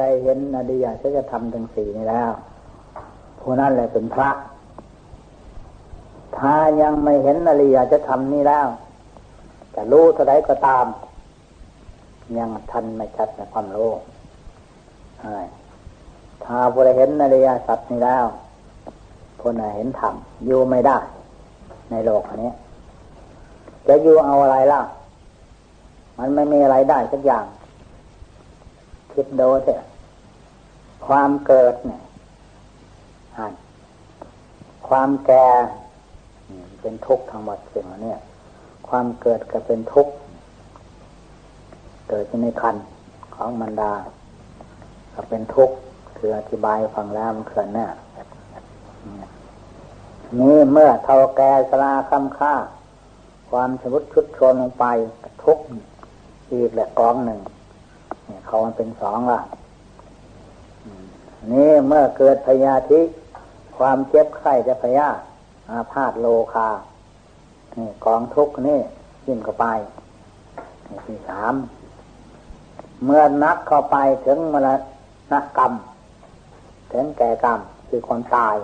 ใจเห็นอดียจะจะทำทั้งสี่นี้แล้วผู้นั้นแหละเป็นพระ ถ้ายังไม่เห็นอริยจะทำนี้แล้วจะรู้เท่าไรก็ตาม ยังทันไม่ชัดในความรู้ถ้าผู้ใดเห็นอริยสัจนี้แล้วผู้นั้นเห็นธรรมอยู่ไม่ได้ ในโลกอันนี้ จะอยู่เอาอะไรล่ะ มันไม่มีอะไรได้สักอย่าง คิดดูเถอะความเกิดเนี่ยความแก่เป็นทุกข์ทั้งหมดสิ่งนี้ความเกิดก็เป็นทุกข์เกิดในคันของมันดา ก็เป็นทุกข์คืออธิบายฟังแล้วมันเขื่อนเนี่ยนี่เมื่อเท่าแก่สลาคำค่า ความสมุดชุดชนลงไปทุกข์อีกแหละกองหนึ่ง เนี่ยเขามันเป็นสองละนี่เมื่อเกิดพยาธิความเจ็บไข้จะพยาอาพาธโลคานี่กองทุกข์นี่ยิ่งเข้าไปที่สามเมื่อนักเข้าไปถึงมรณกรรม ถึงแก่กรรมคือคนตาย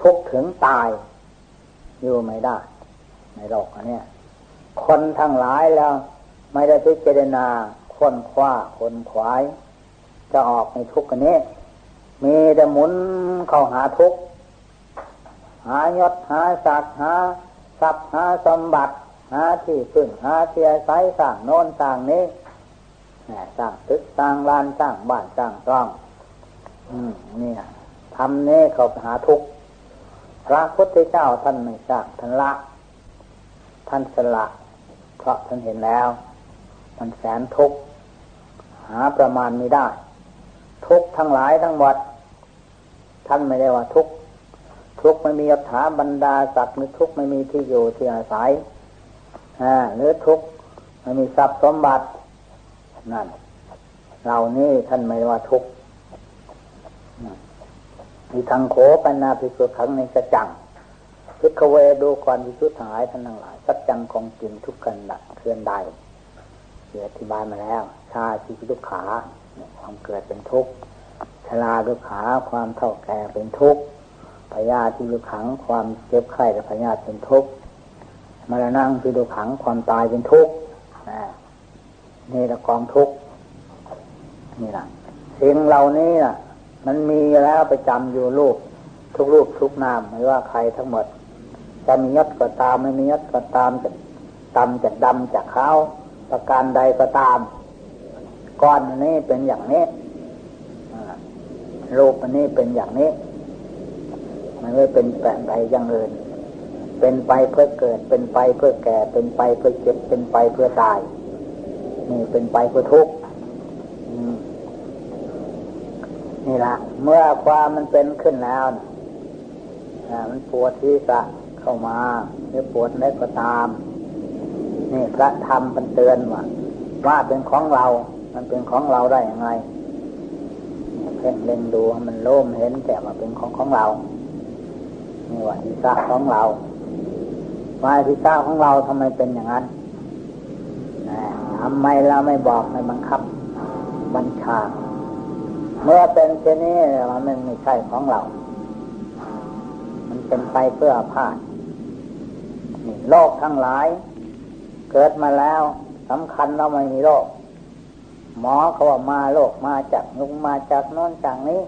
ทุกถึงตาย อยู่ไม่ได้ ในโลกอันนี้คนทั้งหลายแล้ว ไม่ได้พิจารณา ค้นคว้าคนขวาย จะออกในทุกข์อันนี้ มีแต่หมุนเข้าหาทุกข์หายศหาศักดิ์หาทรัพย์หาสมบัติ หาที่พึ่งหาเทียไซสร้างโน้นสร้างนี้สร้างตึกสร้างลานสร้างบ้านสร้างร่องอืมเนี่ยทำนี้เขาหาทุกข์พระพุทธเจ้าท่านไม่สร้างท่านละ ท่านสละเพราะท่านเห็นแล้ว มันแสนทุกข์หาประมาณไม่ได้ ทุกทั้งหลายทั้งหมดท่านไม่ได้ว่าทุกทุกไม่มีอัฐาบรรดาศักดิ์หรือทุกไม่มีที่อยู่ที่อาศัยหรือทุกไม่มีทรัพย์สมบัตินั่นเรานี่ท่านไม่ว่าทุกมีทางโขปัญนาภิสุขังในกระจังพิกเวดูก่อนพิสุทายท่านทั้งหลาย สัจจังของจริงทุกกันเคลื่อนใด เอธิบายมาแล้วชาชีวิตุขาความเกิดเป็นทุกข์ชราดุขาความเท่าแก่เป็นทุกข์พยาธิดุขังความเจ็บไข้และพยาธิเป็นทุกข์มรณะคือดุขังความตายเป็นทุกข์นี่ละกองทุกข์นี่หละสิ่งเหล่านี้น่ะ มันมีแล้วไปจำอยู่รูปทุกรูปทุกนามไม่ว่าใครทั้งหมดจะมียศก็ตามไม่มียศก็ตามจะดำจะดำจะขาว ประการใดก็ตาม ก้อนนี้เป็นอย่างนี้รูปนนี้เป็นอย่างนี้ มันไม่เป็นแปลงใดอย่างอื่น เป็นไปเพื่อเกิด เป็นไปเพื่อแก่ เป็นไปเพื่อเจ็บ เป็นไปเพื่อตาย นี่เป็นไปเพื่อทุกข์นี่ละเมื่อความมันเป็นขึ้นแล้วมันปวดที่สะเข้ามาหรือปวดเล็กก็ตาม นี่พระธรรมมันเตือนว่าว่าเป็นของเรา มันเป็นของเราได้ยังไงเพ่งเล็งดูมันโล่มเห็นแต่ว่าเป็นของของเรานี่ว่าทิศาของเราว่าทิศาของเราทำไมเป็นอย่างนั้นทำไมเราไม่บอกไม่บังคับ บัญชา เมื่อเป็นเช่นนี้มันไม่ใช่ของเรา มันเป็นไปเพื่อพาธนี่โลกทั้งหลาย เกิดมาแล้วสำคัญเราไม่มีโรค หมอเขาว่ามาโรคมาจากนุงมาจากโน้นจากนี้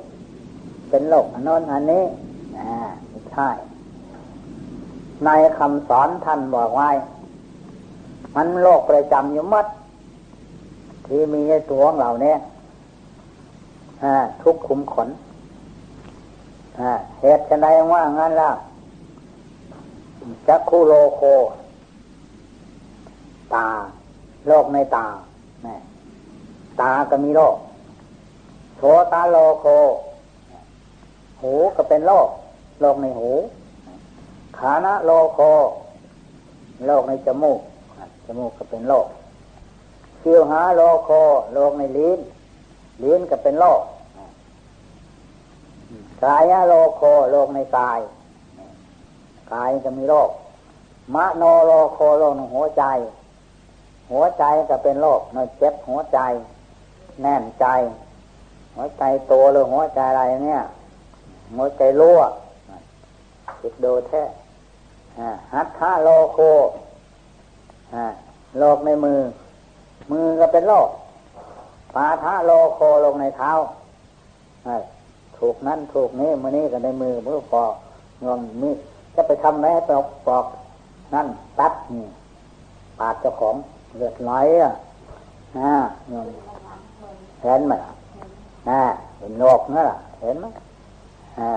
เป็นโรคอันโน้นอันนี้อ่าไม่ใช่ ในคำสอนท่านบอกไว้ มันโรคประจำอยู่มัด ที่มีในตัวของเราเนี่ยทุกขุมขนเหตุจะได้ว่างั้นล่ะจักคูโลโค ตาโรคในตาตาก็มีโรคโสตาโลโค หูก็เป็นโรคโรคในหูขานะโลโคโรคในจมูกจมูกก็เป็นโรคคิวหาโลโคโรคในลิ้น ลิ้นก็เป็นโรคกายโลโคโรคในกายกายก็มีโรคมโนโรโคโรคในหัวใจ หัวใจก็เป็นโรคนอยเจ็บหัวใจ แน่นใจ หัวใจโตหรือหัวใจอะไรเนี่ย หัวใจรั่วคิดดูแท้หัตถาโรโคโรคในมือ มือก็เป็นโรค ปาทะโรโค โรคในเท้าถูกนั่นถูกนี้มือนี้ก็ในมือมือปอกงอมนี่จะไปทำไหนปอกปอกนั่นตัดนี่ปาดเจ้าของ เลือดไหลอะอ่าเห็นไหมอ่าเป็นโลกนั่นแหละเห็นไหมอ่า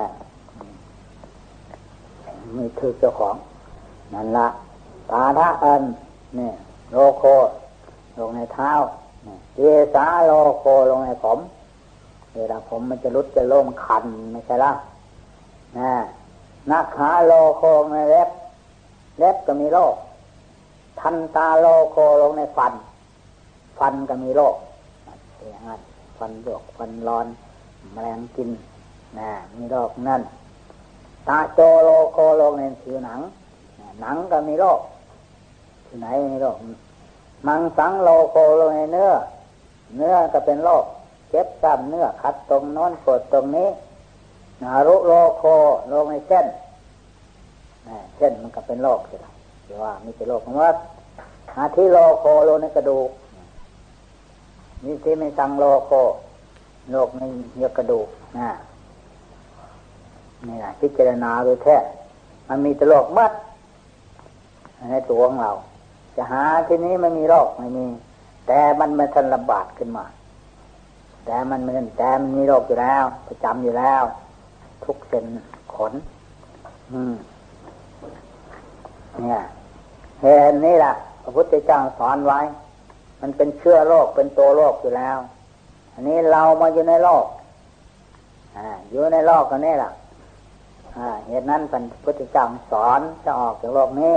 มีคือเจ้าของ นั่นละปาทะอันนี่โลโคลงในเท้าเจสาโลโคลงในผมเวลาผมมันจะรุดจะโล่งคันไม่ใช่ละนะนักขาโลโคในเล็บ เล็บก็มีโรค ทันตาโลโคลงในฟัน ฟันก็มีโรคอย่างนั้นฟันหลวกฟันร้อนแมลงกินนะมีโรคนั่นตาโจโลโคลงในผิวหนัง หนังก็มีโรคที่ไหนมีโรคมังสังโลโคลงในเนื้อ เนื้อก็เป็นโรคเจ็บซ้ำเนื้อคัดตรงโน้นปวดตรงนี้นารุโลโคลงในเส้นเส้นมันก็เป็นโรคใช่ไหม รือว่ามีเป็นโรคของว่าอาทิโลโคโลในกระดูกมีที่ไม่สังโลโคโรคในเยื่อกระดูกนะนี่แหละพิจารณาโดยแท้มันมีแต่โรคมัดในตัวของเรา จะหาที่นี้ไม่มีโรคไม่มี แต่มันม่ทันระบาดขึ้นมา แต่มันมันแต่มันมีโรคอยู่แล้วประจำอยู่แล้ว ทุกเส้นขน อืม เนี่ย เหตุนี้แหละพระพุทธเจ้าสอนไว้ มันเป็นเชื้อโรคเป็นตัวโรคอยู่แล้ว อันนี้เรามาอยู่ในโลกออยู่ในโลกกันนี่แหละเหตุนั้นพระพุทธเจ้าสอนจะออกจากโลกนี้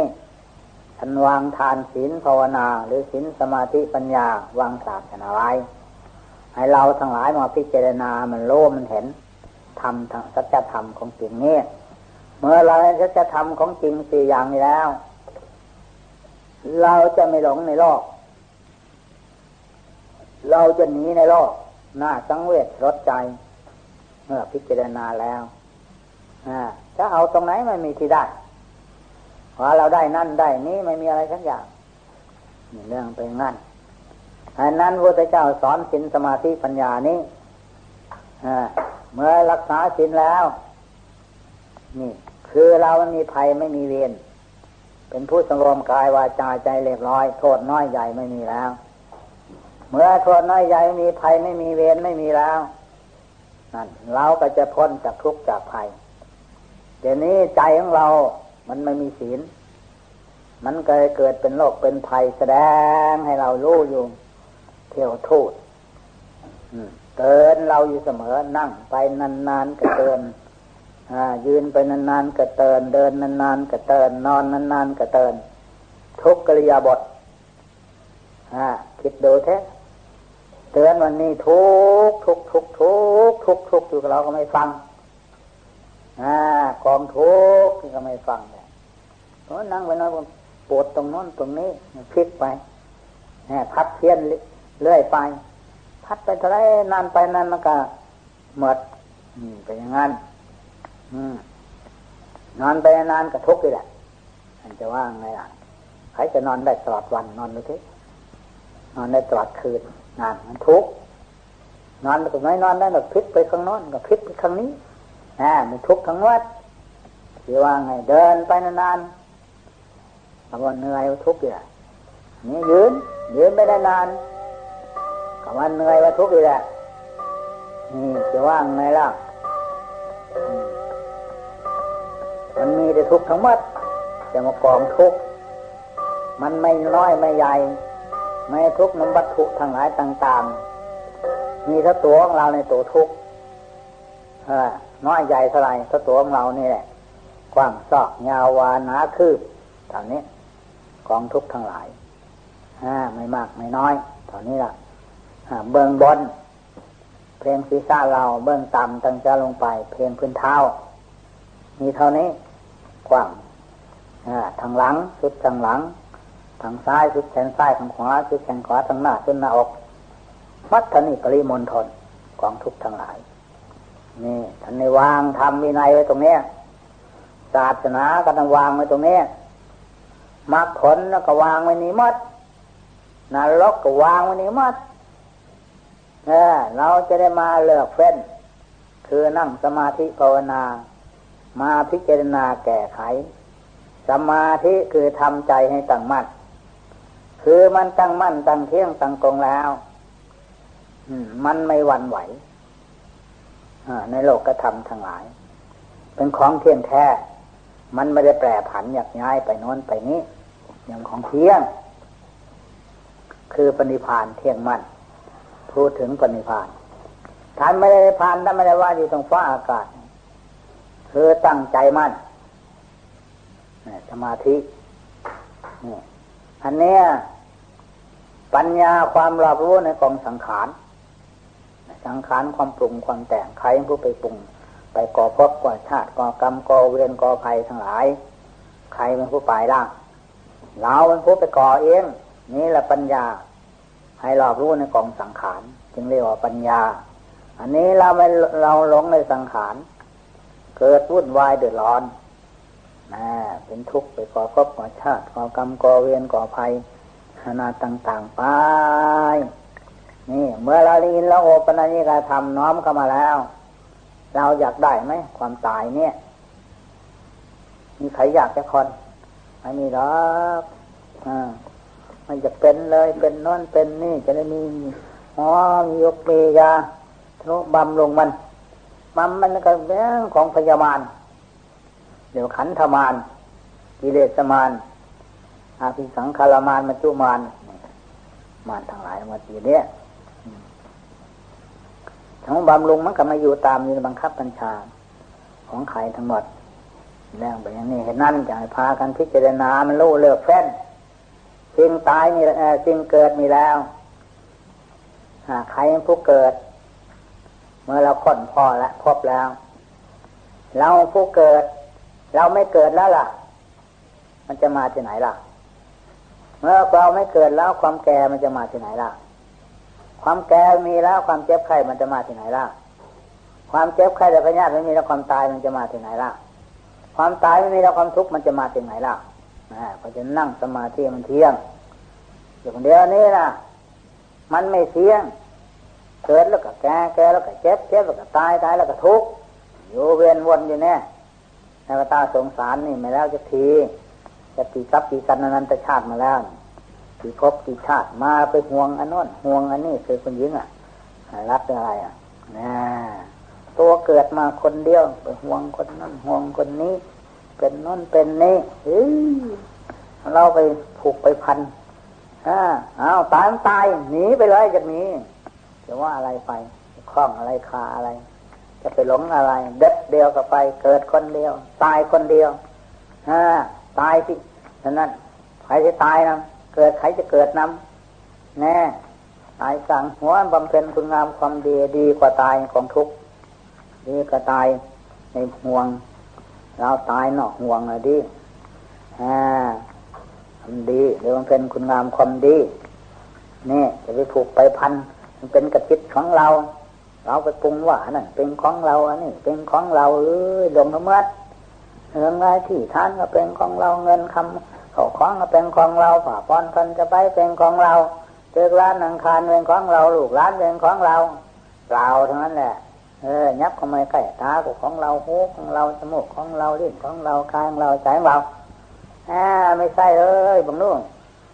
ท่านวางทานศีลภาวนา หรือศีลสมาธิปัญญาวางศาสนาไว้ให้เราทั้งหลายมาพิจารณา มันรู้มันเห็นทำทางสัจธรรมของจริงนี้ เมื่อเราเห็นสัจธรรมของจริงสี่อย่างนี้แล้ว เราจะไม่หลงในโลก เราจะหนีในโลกหน้าสังเวชรถใจ เมื่อพิจารณาแล้วจะเอาตรงไหนไม่มีที่ได้พอเราได้นั่นได้นี้ไม่มีอะไรทั้งอย่างเรื่องเป็นงั้นอันนั้นพระเจ้าสอนสินสมาธิปัญญานี้เมื่อรักษาสินแล้ว นี่ คือเรามีภัยไม่มีเวร เป็นผู้สงรวมกายวาจาใจเรียบร้อย โทษน้อยใหญ่ไม่มีแล้ว เมื่อโทษน้อยใหญ่ไม่มีภัยไม่มีเวรไม่มีแล้วนั่นเราก็จะพ้นจากทุกข์จากภัยเดี๋ยวนี้ใจของเรา มันไม่มีศีล มันก็เกิดเป็นโรคเป็นภัยแสดงให้เรารู้อยู่เที่ยวทูดเตือนเราอยู่เสมอนั่งไปนานๆก็เตือน ยืนไปนานๆก็เตือนเดินนานๆก็เตือนนอนนานๆก็เตือนทุกกริยาบทคิดดูแท้เตือนวันนี้ทุกทุกทุกทุกทุกทุกอยู่กับเราก็ไม่ฟังกองทุกก็ไม่ฟังเลยนั่งไปนอนปวดตรงโน้นตรงนี้พลิกไปพัดเทียนเลื่อยไป พัดไปเท่าไรนานไปนานมันก็หมดเป็นอย่างนั้น นอนไปนานก็ทุกเลยแหละมันจะว่าไงล่ะใครจะนอนได้ตลอดวันนอนดูทีนอนได้ตลอดคืนนานมันทุกนอนตรงไหนนอนได้แบบพลิกไปข้างโน้นก็พลิกไปข้างนี้นะมันทุกข์ทั้งวัดคือว่าไงเดินไปนานๆบางวันเหนื่อยทุกข์อยู่นี่ยืนยืนไม่ได้นานก็วันเหนื่อยว่าทุกข์อยู่แหละนี่จะว่าไงล่ะ มันมีแต่ทุกข์ทั้งหมดจะมากองทุกข์มันไม่น้อยไม่ใหญ่ ไม่ทุกข์น้ำวัตถุทั้งหลายต่าง ๆ มีทั้ตัวของเราในตัวทุกข์น้อยใหญ่เท่าไรถ้าตัวของเรานี่แหละกว้างซอกยาววานาคืบเท่านี้กองทุกข์ทั้งหลายไม่มากไม่น้อยเท่านี้ละเบื้องบนเพลงศีรษะเราเบื้องต่ำตั้งจะลงไป เพลงพื้นเท้า มีเท่านี้กว้างทางหลังสุดทางหลังทางซ้ายสุดแขนซ้ายทางขวาสุดแขนขวาทางหน้าสุดหน้าอกมัดทนีปริมณฑลกองทุกทั้งหลาย นี่ท่านในวางทำวินัยไว้ตรงนี้ศาสนาก็ต้องวางไว้ตรงนี้มรรคผลก็วางไว้นี้มัดนรกก็วางไว้นี้มัดเออเราจะได้มาเลือกเฟ้น คือนั่งสมาธิภาวนา มาพิจารณาแก้ไข สมาธิคือทำใจให้ตั้งมั่น คือมันตั้งมั่นตั้งเที่ยงตั้งกงแล้วมันไม่หวั่นไหวในโลกกระทำทั้งหลาย เป็นของเที่ยงแท้ มันไม่ได้แปรผันอยากย้ายไปโน้นไปนี้ อย่างของเที่ยง คือปณิพานเที่ยงมั่น พูดถึงปณิพานท่านไม่ได้พานท่านไม่ได้ว่าอยู่ตรงฟ้าอากาศ คือตั้งใจมั่นสมาธิอันนี้ปัญญาความรอบรู้ในกองสังขาร สังขารความปรุงความแต่งใครผู้ไปปรุง ไปก่อพบก่อชาติก่อกรรมก่อเวรก่อภัยทั้งหลาย ใครเป็นผู้ไปล่ะเราเป็นผู้ไปก่อเอง นี่แหละปัญญา ให้รอบรู้ในกองสังขาร จึงเรียกว่าปัญญา อันนี้เราไม่เราหลงในสังขาร เกิดวุ่นวายเดือดร้อนนะเป็นทุกข์ไปก่อพบก่อชาติก่อกรรมก่อเวรก่อภัยขนาต่างๆไปนี่ เมื่อเราได้ยินแล้วโอปนัญิกาทำน้อมเข้ามาแล้ว เราอยากได้ไหมความตายเนี่ย มีใครอยากจะคนไม่มีหรอกอ่ามันจะเป็นเลยเป็นนอนเป็นนี่จะได้มีอ๋อมียกเมยาทนุบำลงมัน บำมันก็เรื่องของพยาบาลเดี๋ยวขันธมานกิเลสมานอาภิสังขารมานมัจจุมานมานทั้งหลายมาตีเนี้ยทั้งบำรุงมันก็มาอยู่ตามนี้บังคับบัญชา ของใครทั้งหมดแล้วแบบนี้เห็นนั่นจะพากันพิจารณามันรู้เลือกแฟนสิ่งตายมีสิ่งเกิดมีแล้วใครผู้เกิด เมื่อเราค้นพอและพบแล้ว เราผู้เกิด เราไม่เกิดแล้วล่ะ มันจะมาที่ไหนล่ะ เมื่อเราไม่เกิดแล้วความแก่มันจะมาที่ไหนล่ะ ความแก่มีแล้วความเจ็บไข้มันจะมาที่ไหนล่ะ ความเจ็บไข้แต่พญาติไม่มีแล้วความตายมันจะมาที่ไหนล่ะ ความตายไม่มีแล้วความทุกข์มันจะมาที่ไหนล่ะนะเพราะจะนั่งสมาธิมันเที่ยงอย่างเดียวนี้นะมันไม่เที่ยง เกิดแล้วก็แก่แก่แล้วก็เจ็บเจ็บแล้วก็ตายตายแล้วก็ทุกข์อยู่เวียนวนอยู่เนี่ยในตาสงสารนี่ม่แล้วจะที จะตีทรัพย์ตีกันนันตชาติมาแล้วกี่ภพกี่ชาติมาไปห่วงอันนู้นห่วงอันนี้คือคนยิงอะรับอะไรอะนะตัวเกิดมาคนเดียวไปห่วงคนนั้นห่วงคนนี้ เป็นนั่นเป็นนี้เฮ้ยเราไปผูกไปพันอ้าวตายตายหนีไปเลยจากนี้ จะว่าอะไรไปคล้องอะไรคาอะไร จะไปหลงอะไร เด็ดเดียวกับไป เกิดคนเดียว ตายคนเดียวอ่าตายที่ฉะนั้นใครจะตายนะเกิดใครจะเกิดน้ำแน่ตายสั่งหัวบำเพ็ญคุณงามความดีดีกว่าตายของทุกข์ดีกว่าตายในห่วง เราตายนอกห่วงเลยดิอ่าทำดีเดี๋ยวบำเพ็ญคุณงามความดี นี่จะไปผูกไปพัน มันเป็นกระติดของเรา เราไปปรุงว่านั่นเป็นของเราอันนี้เป็นของเราเอ้ยลงทั้งหมดเงินไงที่ท่านก็เป็นของเราเงินคำเขาคล้องก็เป็นของเราผ่าปอนคนจะไปเป็นของเราเจอร้านนังคารเป็นของเราลูกร้านเป็นของเราเปล่าทั้งนั้นแหละเออยับเข้ามาใกล้ตาของเราหูของเราจมูกของเราลิ้นของเรากายของเราใจของเราอ่าไม่ใช่เลยบังนู่น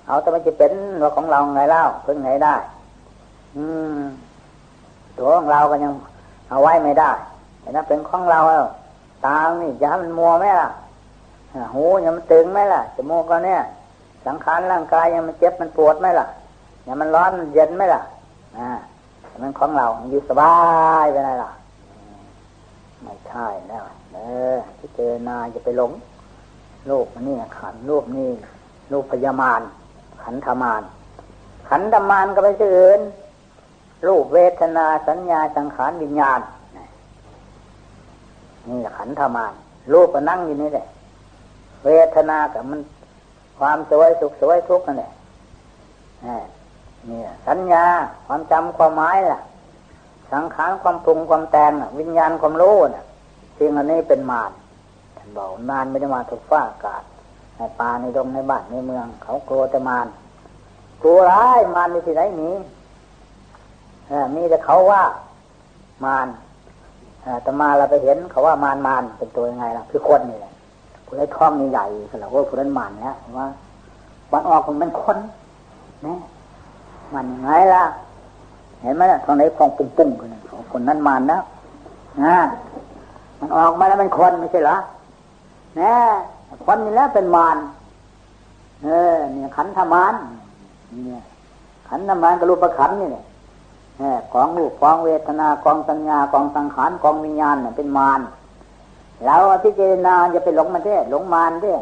เอาแต่มันจะเป็นว่าของเราไงเล่าเพิ่งไงได้ ตัวของเราก็ยังเอาไว้ไม่ได้แต่ถ้าเป็นของเราตานี่จะให้มันมัวไหมล่ะหูยังมันตึงไหมล่ะจมูกก็เนี่ย สังขารร่างกายยังมันเจ็บมันปวดไหมล่ะยังมันร้อนมันเย็นไหมล่ะอ่ามันของเราอยู่สบายไปไหนล่ะไม่ใช่แล้วเออที่เจอนาจะไปหลงโลกนี่ขันรูปนี่รูปพยามานขันธมานขันธมานก็ไม่ใช่อื่น รูปเวทนาสัญญาสังขารวิญญาณนี่ขันธมานรูปก็นั่งอยู่นี่แหละเวทนากับมัน ความสวยสุขสวยทุกข์นั่นแหละนี่สัญญาความจำความหมายล่ะ สังขารความปรุงความแต่งวิญญาณความรู้น่ะสิ่งอันนี้เป็นมารท่านบอกมารไม่ได้มาถูกฟ้าอากาศในป่าในดงในบ้านในเมือง เขากลัวแต่มารกลัวร้ายมารมีที่ไหนหนี มีแต่เขาว่ามารแต่มาเราไปเห็นเขาว่ามารมารเป็นตัวยังไงล่ะคือคนนี่แหละผู้ได้ท้องนี่ใหญ่สำหรับว่าผู้นั้นมารเนี่ยว่าวันออกมันเป็นคนนะมันยังไงล่ะ เห็นไหมล่ะทางไหนพองปุ้งปุ้งคนนั้นคนนั้นมารนะนะมันออกมาแล้วเป็นคนไม่ใช่เหรอนะคนนี่แล้วเป็นมารเออเนี่ยขันธมารเนี่ยขันธมารกับรูปขันนี่เนี่ย กองรูปกองเวทนากองสัญญากองสังขารกองวิญญาณเนี่ยเป็นมารเราพิจารณาจะไปหลงมันเด้หลงมารเด้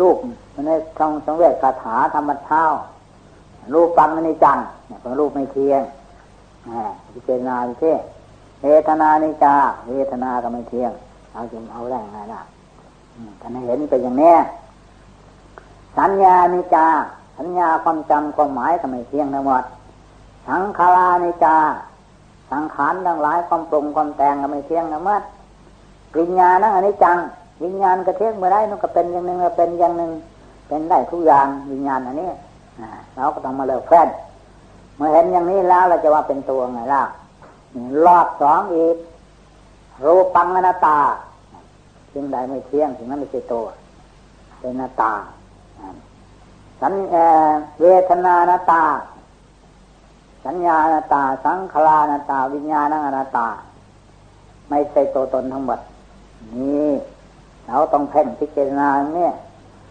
รูปมันในทองสังเวชคาถาธรรมเท้ารูปปังในจังเนี่ยเป็นรูปไม่เที่ยงพิจารณาเด้เวทนานิจาเวทนาก็ไม่เที่ยงเอาจริงเอาแรงไงล่ะท่านเห็นเป็นอย่างนี้สัญญานิจาสัญญาความจำความหมายก็ไม่เที่ยงทั้งหมด สังขารานิจา สังขารทั้งหลายความปรุงความแต่งก็ไม่เที่ยงนะเมัดวิญญาณนั่งอันนี้จัง วิญญาณกระเทียงเมื่อไรนั่นก็เป็นอย่างหนึ่งก็เป็นอย่างหนึ่ง เป็นได้ทุกอย่างวิญญาณอันนี้เราก็ต้องมาเลิกแฟนเมื่อเห็นอย่างนี้แล้วเราจะว่าเป็นตัวไงล่ะรอบสองอีกรูปังอนาตาสิ่งใดไม่เที่ยงสิ่งนั้นไม่ใช่ตัว เป็นนาตาสัญเวทนานาตา สัญญาณตา สังขารนาตา วิญญาณอนาตา ไม่ใช่ตัวตนทั้งหมด นี่เราต้องเพ่งพิจารณาเนี่ย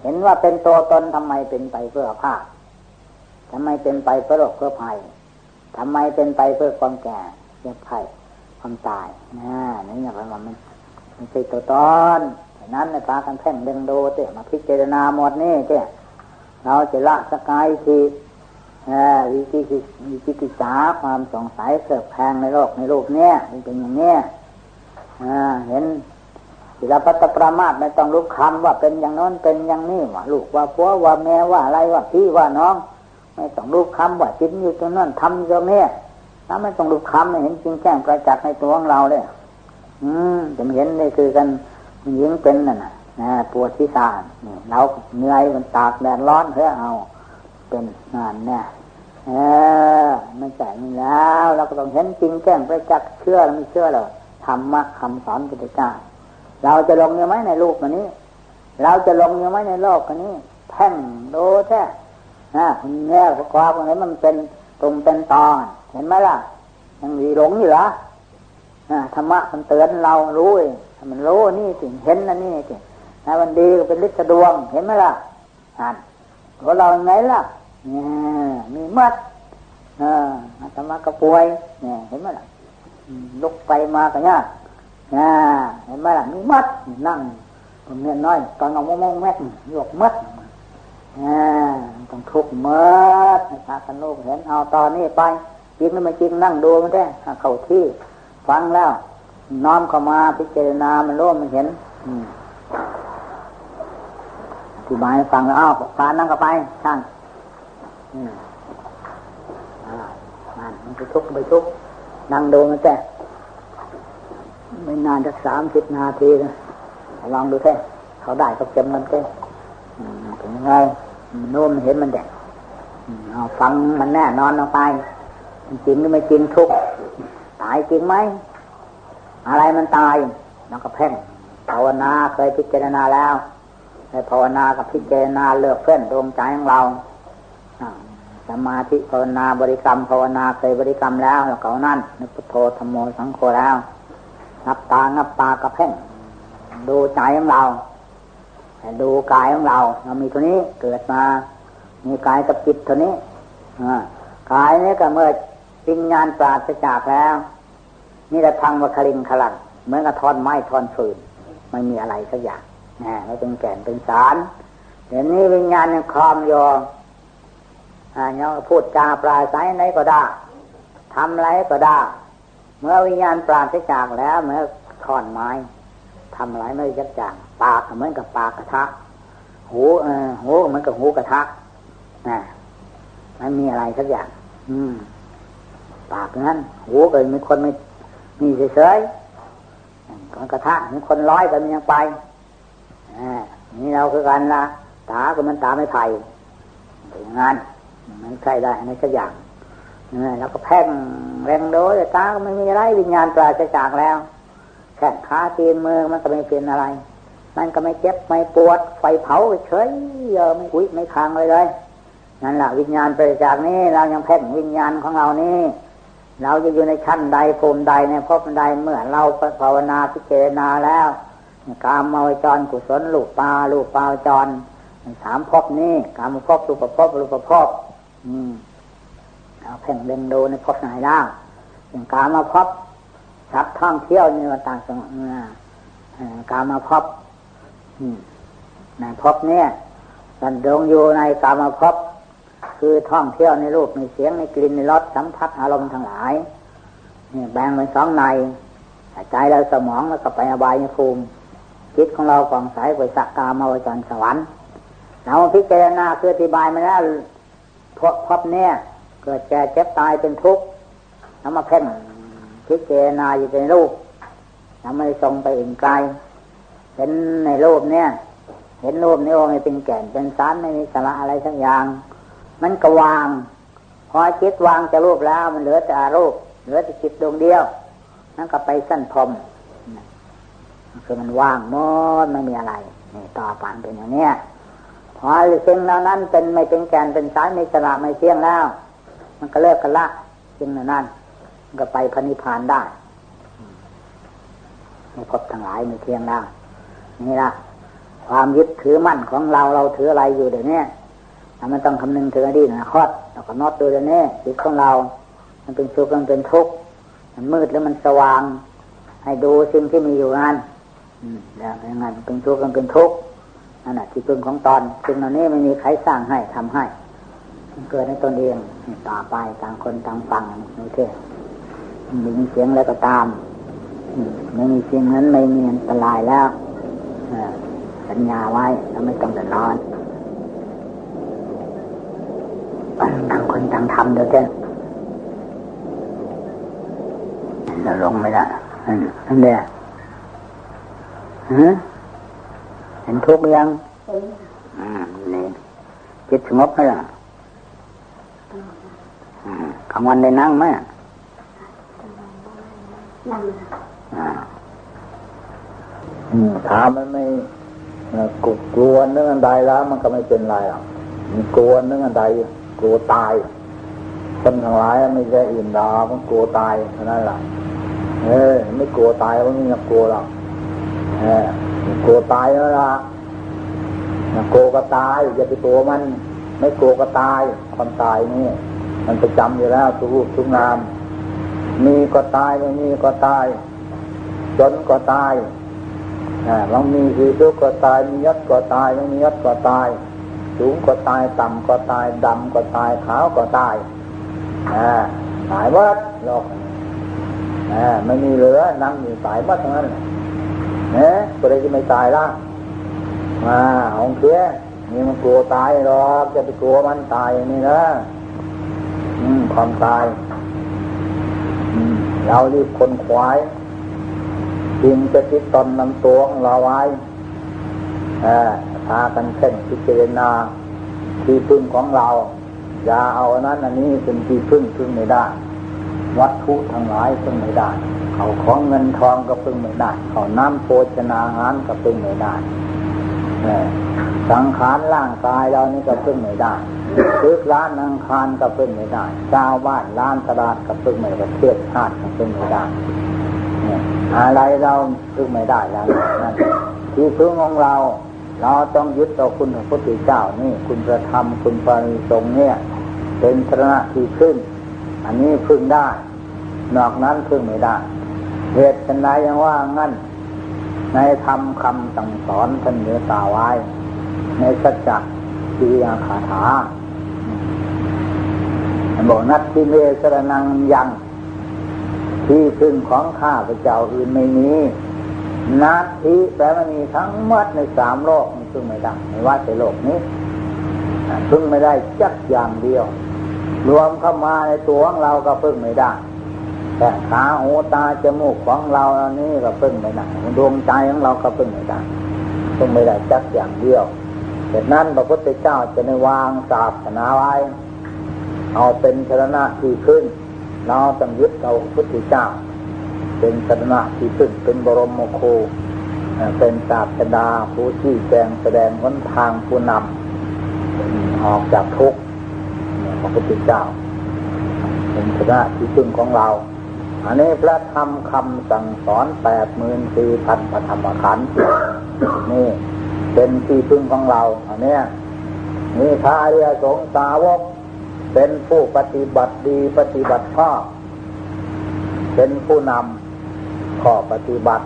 เห็นว่าเป็นตัวตนทำไมเป็นไปเพื่อภาพทำไมเป็นไปเพื่อโรคเพื่อภัยทำไมเป็นไปเพื่อความแก่เพื่อภัยความตายนะนี่เนี่ยมันมันมันใช่ตัวตนฉะนั้นในตากันเพ่งเดิงดูเจ้มาพิจารณาหมดนี่เจ้เราจะละสกายที วิจิกิวิจิกิจาความสงสัยเกิดแพงในโลกในโลกเนี้ยมันเป็นอย่างเนี้ยเห็นศิลปัตประมาทไม่ต้องรู้คำว่าเป็นอย่างนั้นเป็นอย่างนี้ว่าลูกว่าผัวว่าแม่ว่าอะไรว่าพี่ว่าน้อง ไม่ต้องรู้คำว่าจิ้นอยู่ตรงนั้นทำตรงนี้ถ้าไม่ต้องรู้คำเห็นจริงแจ้งประจักษ์ในตัวของเราเลยอืมจะเห็นนี่คือกันยิงเป็นน่ะนะปวดที่ตาเราเหนื่อยมันตากแดดร้อนเพื่อเอา เป็นงานเนี่ยเออไม่ใช่แล้ว เราก็ต้องเห็นจริงแจ้งไปจักเชื่อหรือไม่เชื่อหรอธรรมะคำสอนพุทธเจ้าเราจะลงยังไหมในลูกมันนี้ เราจะลงยังไหมในโลกคนนี้ แท่งโดแท้นะแง่ความอะไรมันเป็นตรงเป็นตอนเห็นไหมล่ะยังมีหลงอยู่เหรอธรรมะมันเตือนเรารู้เองมันรู้นี่สิเห็นนั่นนี่สินะมันดีก็เป็นฤทธิ์ดวงเห็นไหมล่ะอ่าน ของเราไงล่ะมีมัดอาตมาก็ป่วยเนี่ยเห็นไหมล่ะลุกไปมาก็ยากเห็นไหมล่ะมีมัดนั่งผมเนี่ยน้อยตอนเอามองแม่หยกมัดต้องทุกมัดพากันลูกเห็นเอาตอนนี้ไปจริงไม่จริงนั่งดูมันได้เข้าที่ฟังแล้ว น้อมเข้ามาพิจารณามันรู้มันเห็นอ ธิบายฟังแล้วอ้าวพานั่งก็ไปช่างอืมอ่านั่นมันไปทุกไปทุกนั่งดูมันแค่ไม่นานจะสามสิบนาทีนะลองดูแค่เขาได้เขาจ็มมันแค่ถึงยังไงนโน้มเห็นมันแดงเอาฟังมันแน่นอนลงไปจริงหรือไม่จริงทุกตายจริงไหมอะไรมันตายแล้วก็เพ่งภาวนาเคยพิจารณาแล้ว ให้ภาวนากับพิจารณาเลือกเพื่อนดวงใจของเราสมาธิภาวนาบริกรรมภาวนาเคยบริกรรมแล้วแล้วเขานั่นนึกพุทโธธรรมโมสังโฆแล้วนับตานับตากระเพ่งดูใจของเราดูกายของเรา เรามีตัวนี้เกิดมา มีกายกับจิตตัวนี้กายนี้ก็เมื่อปิญญาณปราศจากแล้วนี่แหละทางวัคลิงขลังเหมือนกับทอนไม้ทอนฟืนไม่มีอะไรสักอย่าง นะไม่เป็นแก่นเป็นสารเดี๋ยวนี้วิญญาณยังคลอมยออ่ายังพูดจาปลายสายไหนก็ได้ทำอะไรก็ได้ เมื่อวิญญาณปราศจากแล้วเมื่อถอนไม้ทำอะไรไม่ยักจังปากเหมือนกับปากกระทะ หูเออหูเหมือนกับหูกระทะนะไม่มีอะไรสักอย่าง อืม ปากนั้น หูก็มีคนไม่มีเฉยๆคนกระทะมีคนร้อยก็มันยังไป นี่เราคือกันละตาก็มันตาไม่ไผ่อย่างนั้นมันใช่ได้ในสักอย่างแล้วก็แพ่งแรงโดยตาก็ไม่มีอะไรวิญญาณปราศจากแล้วแค่ขาตีนมือมันก็ไม่เป็นอะไร มันก็ไม่เจ็บไม่ปวด ไฟเผาเฉยเยอไม่อุ้ยไม่คางเลยเลยนั่นแหละวิญญาณปราศจากนี้เรายังแพ่งวิญญาณของเรานี่เราจะอยู่ในชั้นใดภูมิใดในภพใดเมื่อเราภาวนาพิจารณาแล้ว กามมาวจรกุศลลูกปลาลูกปลาจรสามภพนี้กามภพรูปภพรูปภพอืมเอาเพ่งเล็งดูในภพไหนได้อย่างกามาพบชับท่องเที่ยวในวันต่างสมกามาพบในภพเนี่ยมันดงอยู่ในกามาพบคือท่องเที่ยวในรูปในเสียงในกลิ่นในรสสัมผัสอารมณ์ทั้งหลายนี่แบ่งเป็นสองในใจเราสมองแล้วก็ไปอบายภูมิ จิตของเราฟองใสไปสักกามาวจรสวรรค์เราพิจารณาคืออธิบายมาแล้วพพบเนี่ย เกิดแก่เจ็บตายเป็นทุกข์นำมาเพ่งพิจารณาอยู่ในรูปนำไม่ทรงไปอื่นไกลเห็นในรูปเนี่ย เห็นรูปนี้ว่าไม่เป็นแก่นเป็นสารไม่มีสาระอะไรสักอย่าง มันก็วางพอจิตวางจะรูปแล้ว มันเหลือแต่รูปเหลือแต่จิตดวงเดียวนั่นก็ไปสั้นพรม คือมันว่างหมดไม่มีอะไรนี่ต่อไปเป็นอย่างเนี้ยพอสิ่งเหล่านั้นเป็นไม่เป็นแกนเป็นสารไม่สละไม่เที่ยงแล้ว มันก็เลิกกันละสิ่งเหล่านั้นก็ไปพนิพานได้ไม่พบทั้งหลายไม่เที่ยงแล้วนี่ละความยึดถือมั่นของเราเราถืออะไรอยู่เดี๋ยวนี้มันต้องคำนึงถึงอดีตนะคอดเราก็นอดดูเดี๋ยวนี้จิตของเรา มันเป็นสุขมันเป็นทุกข์มันมืดแล้วมันสว่าง ให้ดูสิ่งที่มีอยู่นั้น แล้วยังไงเป็นทุกข์กันเป็นทุกข์นั่นแหะที่พึ่งของตอนสิ่งเหล่านี้ไม่มีใครสร้างให้ทำให้ มันเกิดในตนเองต่อไปต่างคนต่างฟังนี่เท่มีเสียงแล้วก็ตามไม่มีเสียงนั้นไม่มีอันตรายแล้วสัญญาไว้แล้วไม่ต้องเดือดร้อนต่างคนต่างทำเดี๋ยวเท่เราลงไม่ได้นั่นแหละ เห็นทุกข์ยังอืมนี่จิตสงบไหมล่ะกลางวันได้นั่งไหมนั่งถามมันไม่กลัวเรื่องอันใดแล้ว มันก็ไม่เป็นไรหรอกมันกลัวเรื่องอันใดกลัวตายคนทั้งหลายไม่ใช่อื่นดามันกลัวตายเท่านั้นแหละเออไม่กลัวตายมันไม่กลัวหรอก กลัวตายแล้วล่ะโกก็ตาย อย่าไปกลัวมัน ไม่โกก็ตายความตายนี่มันประจำอยู่แล้วทุกรูปทุกนาม มีก็ตายไม่มีก็ตายจนก็ตายเรามีคือทุกก็ตาย มียศก็ตายไม่มียศก็ตาย สูงก็ตายต่ำก็ตายดำก็ตายขาวก็ตายตายวัดโลกไม่มีเหลือนั่งอยู่ตายวัดทั้งนั้น นี่ยก็เลยจะไม่ตายละมาของเคี้ยนี่มันกลัวตายหรอกจะไปกลัวมันตายนี่นะอืมความตายอืมเรารีบคนควายจริงจะติดตนนำตัวของเราไว้พากันเข่งพิจารณาที่พึ่งของเรา อย่าเอานั้นอันนี้เป็นที่พึ่งพึ่งไม่ได้ วัตถุทั้งหลายพึ่งไม่ได้ เขาของเงินทองก็พึ่งไม่ได้ เขาน้ำโภชนาอาหารก็พึ่งไม่ได้สังขารร่างกายเรานี่ก็พึ่งไม่ได้ซึกร้านนังคารก็พึ่งไม่ได้เจ้าบ้านร้านตลาดก็พึ่งไม่ได้เทียบชาติก็พึ่งไม่ได้อะไรเราพึ่งไม่ได้แล้วที่พึ่งของเรา เราต้องยึดต่อคุณพระพุทธเจ้านี่ คุณพระธรรมคุณพระนิสงเนี่ย เป็นสระที่พึ่งอันนี้พึ่งได้ นอกนั้นพึ่งไม่ได้ เหตุฉนใดยังว่างั้น ในธรรมคำสั่งสอนท่านเหนือตาไว้ ในสัจจะทีอาคาถาบอกนัดที่เมสรนังยัง ที่พึ่งของข้าพระเจ้าอื่นไม่มีนัดที่แปลว่ามีทั้งหมดในสามโลกมันพึ่งไม่ได้ไม่ว่าแต่โลกนี้พึ่งไม่ได้จักอย่างเดียว รวมเข้ามาในตัวของเราก็พึ่งไม่ได้ แต่ขาหูตาจมูกของเราอันนี้ก็พึ่งไม่ได้ดวงใจของเราก็พึ่งไม่ได้พึ่งไม่ได้จักอย่างเดียวแต่นั้นพระพุทธเจ้าจะในวางศาสนาไว้เอาเป็นชนะที่ขึ้น เราต้องยึดเอาพุทธเจ้า เป็นชนะที่ขึ้นเป็นบรมโคเป็นศาสดาผู้ที่แจงแสดงหนทางผู้นำออกจากทุกข์พระพุทธเจ้าเป็นชนะที่พึ่งของเรา อันนี้พระธรรมคำสั่งสอนแปดหมื่นสี่พันพระธรรมขันธ์นี่ เป็นที่พึ่งของเรา อันนี้นี่พระอริยสงสาวก เป็นผู้ปฏิบัติดีปฏิบัติชอบเป็นผู้นำข้อปฏิบัติ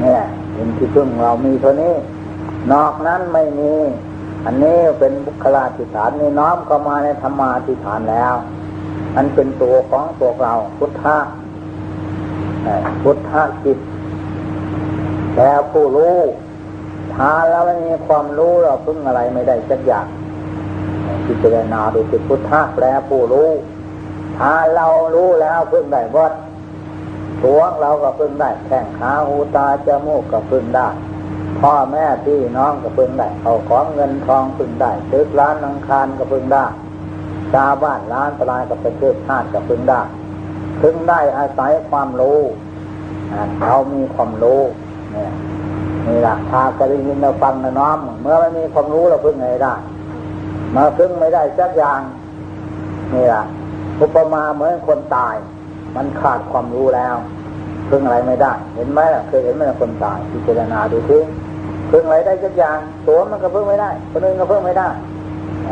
เนี่ยเป็นที่พึ่งเรามีเท่านี้ นอกนั้นไม่มี อันนี้เป็นบุคลาธิฐานในน้อมเข้ามาในธรรมาธิฐานแล้ว มันเป็นตัวของตัวเราพุทธะพุทธะจิตแต่ผู้รู้ทานแล้วไม่มีความรู้เราพึ่งอะไรไม่ได้สักอย่างพิจารณาดูสิพุทธะแปลผู้รู้ถ้าเรารู้แล้วพึ่งได้วัดตัวเราก็พึ่งได้แข้งขาหูตาจมูกก็พึ่งได้พ่อแม่พี่น้องก็พึ่งได้เอาของเงินทองพึ่งได้ตึกร้านนังคารก็พึ่งได้ ชาวบ้านร้านตลาดกับประเทศชาติก็พึ่งได้พึ่งได้อาศัยความรู้เขามีความรู้เนี่ยนี่แหละพากระยินเราฟังนะน้อม เมื่อไม่มีความรู้เราพึ่งไงได้ มาพึ่งไม่ได้สักอย่างนี่แหละอุปมาเหมือนคนตาย มันขาดความรู้แล้วพึ่งอะไรไม่ได้ เห็นไหมล่ะเคยเห็นไหมคนตายพิจารณาดูทีพึ่งอะไรได้สักอย่างตัวมันก็พึ่งไม่ได้คนอื่นก็พึ่งไม่ได้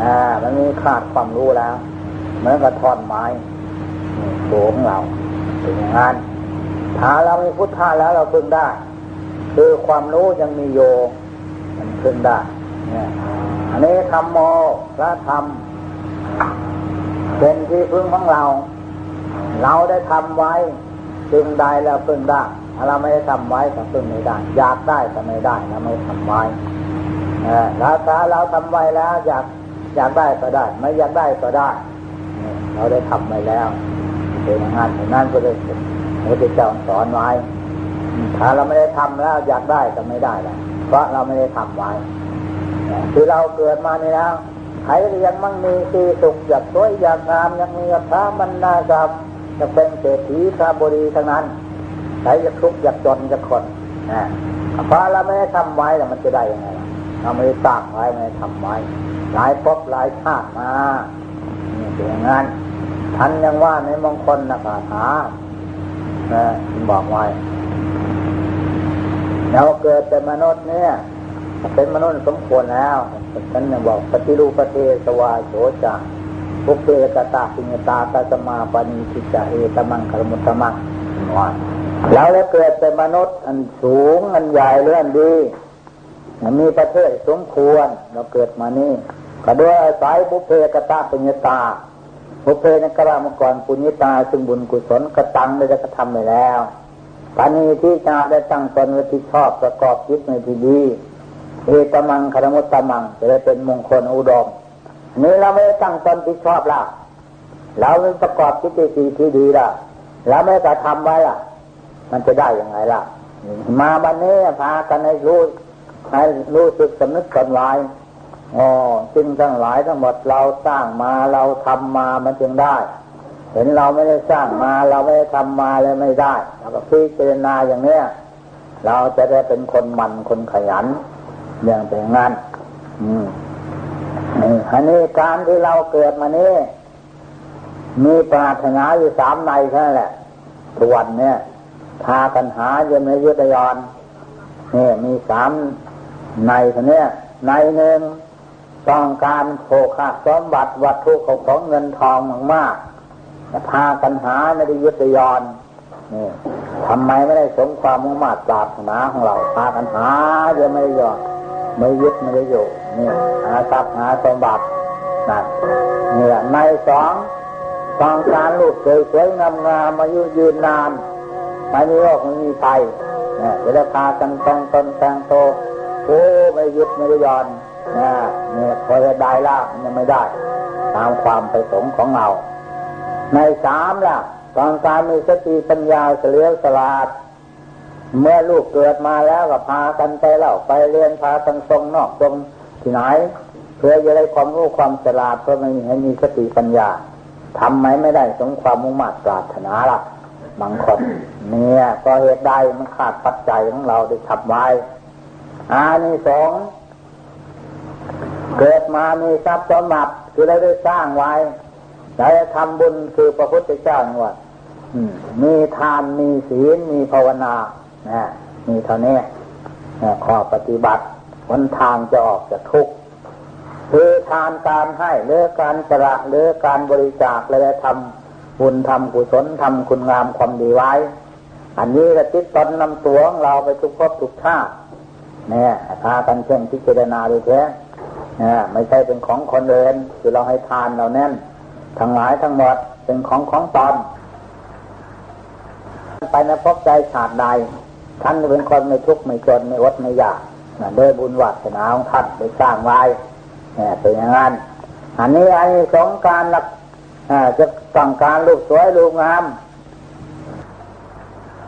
อ่า มันมีขาดความรู้แล้วเหมือนกับท่อนไม้ตัวของเราเป็นอย่างนั้นถ้าเรามีพุทธะแล้วเราพึ่งได้ คือความรู้ยังมีโยมันพึ่งได้เนี่ยอันนี้ธรรมโมพระธรรม เป็นที่พึ่งของเรา เราได้ทำไว้พึ่งได้แล้วพึ่งได้ถ้าเราไม่ได้ทำไว้ก็พึ่งไม่ได้ อยากได้ก็ไม่ได้เราไม่ทำไว้ราคาเราทำไว้แล้วอยาก อยากได้ก็ได้ ไม่อยากได้ก็ได้ เราได้ทำไว้แล้วเป็นงานงานก็เลยพระเจ้าสอนไว้ถ้าเราไม่ได้ทำแล้วอยากได้ก็ไม่ได้แล้วเพราะเราไม่ได้ทำไว้คือเราเกิดมานี่แล้วใครยังมั่งมีสีสุขอยากสวยอยากงามยังมีพระมันนาจับจะเป็นเศรษฐีข้าบดีทั้งนั้นใครจะทุกข์อยากจนจะคนนะพระเราไม่ได้ทำไว้แล้วมันจะได้ยังไง เราไม่ได้สร้างไว้ไม่ได้ทำไว้ หลายภพหลายชาติมานี่เป็นอย่างนั้นท่านยังว่าในมงคลนะคาถานะบอกไว้เราเกิดเป็นมนุษย์เนี่ยเป็นมนุษย์สมควรแล้วฉันบอกปฏิรูปประเทศวาโสจาภุเพกตาปิญตาตาสมาปณิทิจาเอตมังคารมุตมังว่าแล้วแล้วเกิดเป็นมนุษย์อันสูงอันใหญ่เลื่อนดี มีประเทศสมควรเราเกิดมานี่ก็ด้วยอาศัยบุเพกตาปุญญตาบุเพนกระมก่อนปุญญตาซึ่งบุญกุศลกระตังได้กระทำไปแล้วปานีที่จะได้ตั้งตนไว้ที่ชอบประกอบจิตในที่ดีเอตมังคารมุตตมังจะได้เป็นมงคลอุดมนี่เราไม่ได้ตั้งตนที่ชอบละเราไม่ประกอบจิตที่ที่ดีละเราไม่กระทำไว้ล่ะมันจะได้ยังไงล่ะ มาบันนี้พากันให้รู้ ให้รู้สึกสำนึกตนไว้อ๋อจึงทั้งหลายทั้งหมดเราสร้างมาเราทำมามันจึงได้ เห็นเราไม่ได้สร้างมาเราไม่ได้ทำมาเลยไม่ได้เราก็พิจารณาอย่างเนี้ยเราจะได้เป็นคนมันคนขยัน อย่างเป็นงานอืมอันนี้การที่เราเกิดมานี้มีปรารถนาอยู่สามในแค่นั้นแหละทุกวันเนี่ยพากันหาเยังไม่ยุตยอนนี่มีสาม ในท่านี้ในหนึ่งต้องการโภคาสมบัติวัตถุของของเงินทองมากๆพากันหาไม่ได้ยุตยอนนี่ทำไมไม่ได้สมความมุ่งมั่นปรารถนาของเราพากันหาเยังไม่ยอมไม่ยึดไม่ได้อยู่นี่หาทรัพย์หาสมบัตินั่นนี่แหละในสองต้องการลูกสวยๆงามๆมายุยืนนานไม่มีโรคไม่มีภัยเนี่ยจะได้พากันต่งตนแต่งโต โอ้ไม่ยึดไม่ได้ยอนนะเนี่ยพอจะได้ละยังไม่ได้ ตามความประสงค์ของเรา ในสามล่ะตอนการมีสติปัญญาเฉลียวฉลาด เมื่อลูกเกิดมาแล้วก็พากันไปเล่าไปเรียนพากันทรงนอกทรงที่ไหน เพื่อจะได้ความรู้ความฉลาดเพื่อไม่ให้มีสติปัญญาทำไหมไม่ได้สมความมุ่งมั่นปรารถนาล่ะบางคนเนี่ยก็เหตุใดมันขาดปัจจัยของเราได้ทับไว้ อานิสงส์เกิดมามีทรัพย์สมบัติคือเราได้สร้างไว้เราจะทำบุญคือพระพุทธเจ้าว่ามีทานมีศีลมีภาวนานะมีเท่านี้ข้อปฏิบัติวันทางจะออกจากทุกข์คือทานการให้หรือการสละหรือการบริจาคเลยทำบุญทำกุศลทำคุณงามความดีไว้ อันนี้ก็ติดตนนำตัวของเราไปทุกภพทุกชาติ เนี่ยพากันเช่นพิจารณาดูแท้เนี่ยไม่ใช่เป็นของคนเดินคือเราให้ทานเราแน่น ทั้งหลายทั้งหมดเป็นของของตอนไปในพบใจชาติใดท่านเป็นคนไม่ทุกข์ไม่จนไม่อดไม่ยากด้วยบุญวัฒนาของท่านได้สร้างไว้เนี่ยเป็นอย่างนั้นอันนี้อันนี้สงการหลักจะต้องการลูกสวยลูกงาม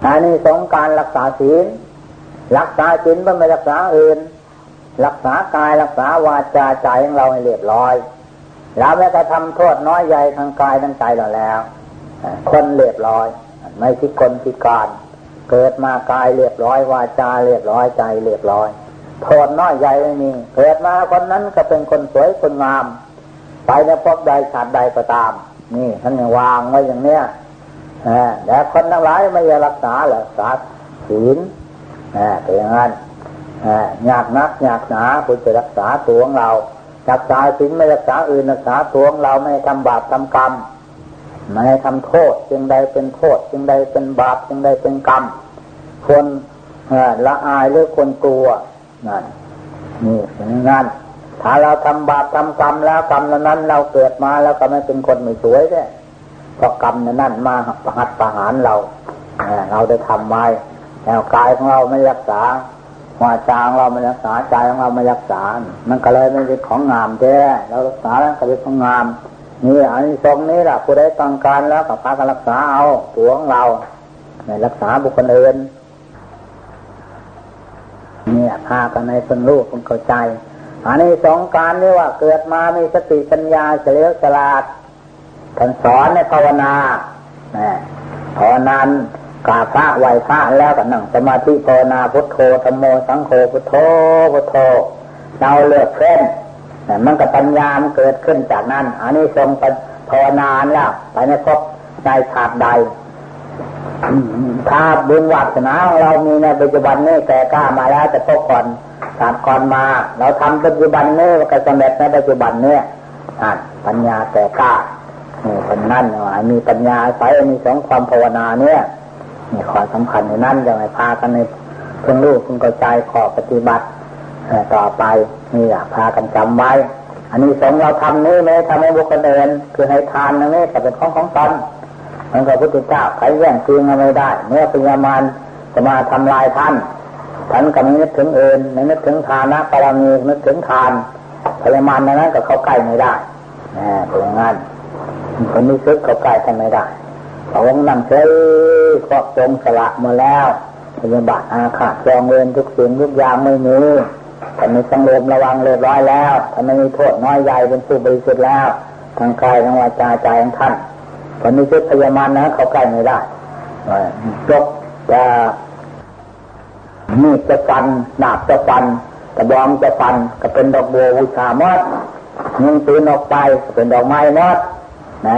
อันนี้สงการรักษาศีล รักษาศีลไม่รักษาอื่น รักษากายรักษาวาจาใจของเราให้เรียบร้อยเราแม้กระทำโทษน้อยใหญ่ทางกายทางใจเราแล้ว คนเรียบร้อย ไม่ที่คนที่การ เกิดมากายเรียบร้อยวาจาเรียบร้อยใจเรียบร้อยโทษน้อยใหญ่ไม่มีเกิดมาคนนั้นก็เป็นคนสวยคนงาม ไปในพบใดชาติใดก็ตาม นี่ท่านวางไว้อย่างเนี้ยแต่คนทั้งหลายไม่ยรักษาหรอกษาศีล เป็นอย่างนั้นยากนักยากหนาคุณจะรักษาตัวของเรารักษาศีลไม่รักษาอื่นรักษาตัวของเราไม่ทำบาปทำกรรมไม่ทำโทษจึงใดเป็นโทษจึงใดเป็นบาปจึงใดเป็นกรรมคนละอายหรือคนกลัวนั่นนี่อย่างนั้นถ้าเราทำบาปทำกรรมแล้วกรรมนั้น เราเกิดมาแล้วก็ไม่เป็นคนไม่สวยเนี่ยเพราะกรรมนั้นมาประหัตประหารเราเราได้ทำไว้ แล้วกายของเราไม่รักษาวาจาของเราไม่รักษาใจของเราไม่รักษา มันก็เลยไม่เป็นของงามแท้เรารักษาแล้วก็เป็นของงามนี่อันนี้ทรงนี้แหละผู้ใดต้องการแล้วก็พากันรักษาเอาตัวของเราไม่รักษาบุคคลอื่นเนี่ยพากันในเป็นรูปเป็นเข้าใจ อันนี้สองการนี่ว่าเกิดมามีสติปัญญาเฉลียวฉลาดท่านสอนในภาวนาภาวนา กาพระไหวพระแล้วก็นั่งสมาธิภาวนาพุทโธธรรมโมสังโฆพุทโธพุทโธเราเลือกเส้นมันก็ปัญญามันเกิดขึ้นจากนั้น อันนี้ทรงภาวนานแล้วไปในพบในชาติใดถ้าบุญวัฒนาของเรามีในปัจจุบันนี้แก่กล้ามาแล้วแต่พวกก่อนชาติก่อนมา เราทำปัจจุบันนี้ก็สำเร็จในปัจจุบันนี้ปัญญาแก่กล้านี่คนนั่นมีปัญญาใส่มีสองความภาวนาเนี่ย นี่ขอสำคัญในนั้นจะไม่พากันในเพิ่งรู้เพิ่งกระจายขอปฏิบัติต่อไปนี่อยากพากันจำไว้ อันนี้สองเราทำนี่ไม่ทำให้บุคคลอื่นคือให้ทานนั่นนี่แต่เป็นของของตนมันก็พุทธเจ้าใครแย่งคืนมาไม่ได้ เมื่อพญามารจะมาทำลายท่านท่านก็ไม่นึกถึงเอินไม่นึกถึงทานะปรามีนึกถึงทานพญามารนั้นก็เข้าใกล้ไม่ได้เป็นอย่างนั้นคนนี้ซึกเข้าใกล้ท่านไม่ได้ พระองค์นั่งเฉยครอบจงสละมาแล้วพยาบาทอาฆาตจองเวรทุกสิ่งทุกอย่างไม่มีท่านมีสังรวมระวังเรียบร้อยแล้วท่านไม่มีโทษน้อยใหญ่เป็นผู้บริสุทธิ์แล้ว ทางกายทางวาจาใจของท่านคนนี้ชุดพยามารนะ เขาใกล้ไม่ได้จบจะมีดจะฟันดาบจะฟันกระบองจะฟัน ก็เป็นดอกบัวบูชามดยิงปืนออกไป เป็นดอกไม้มดนะ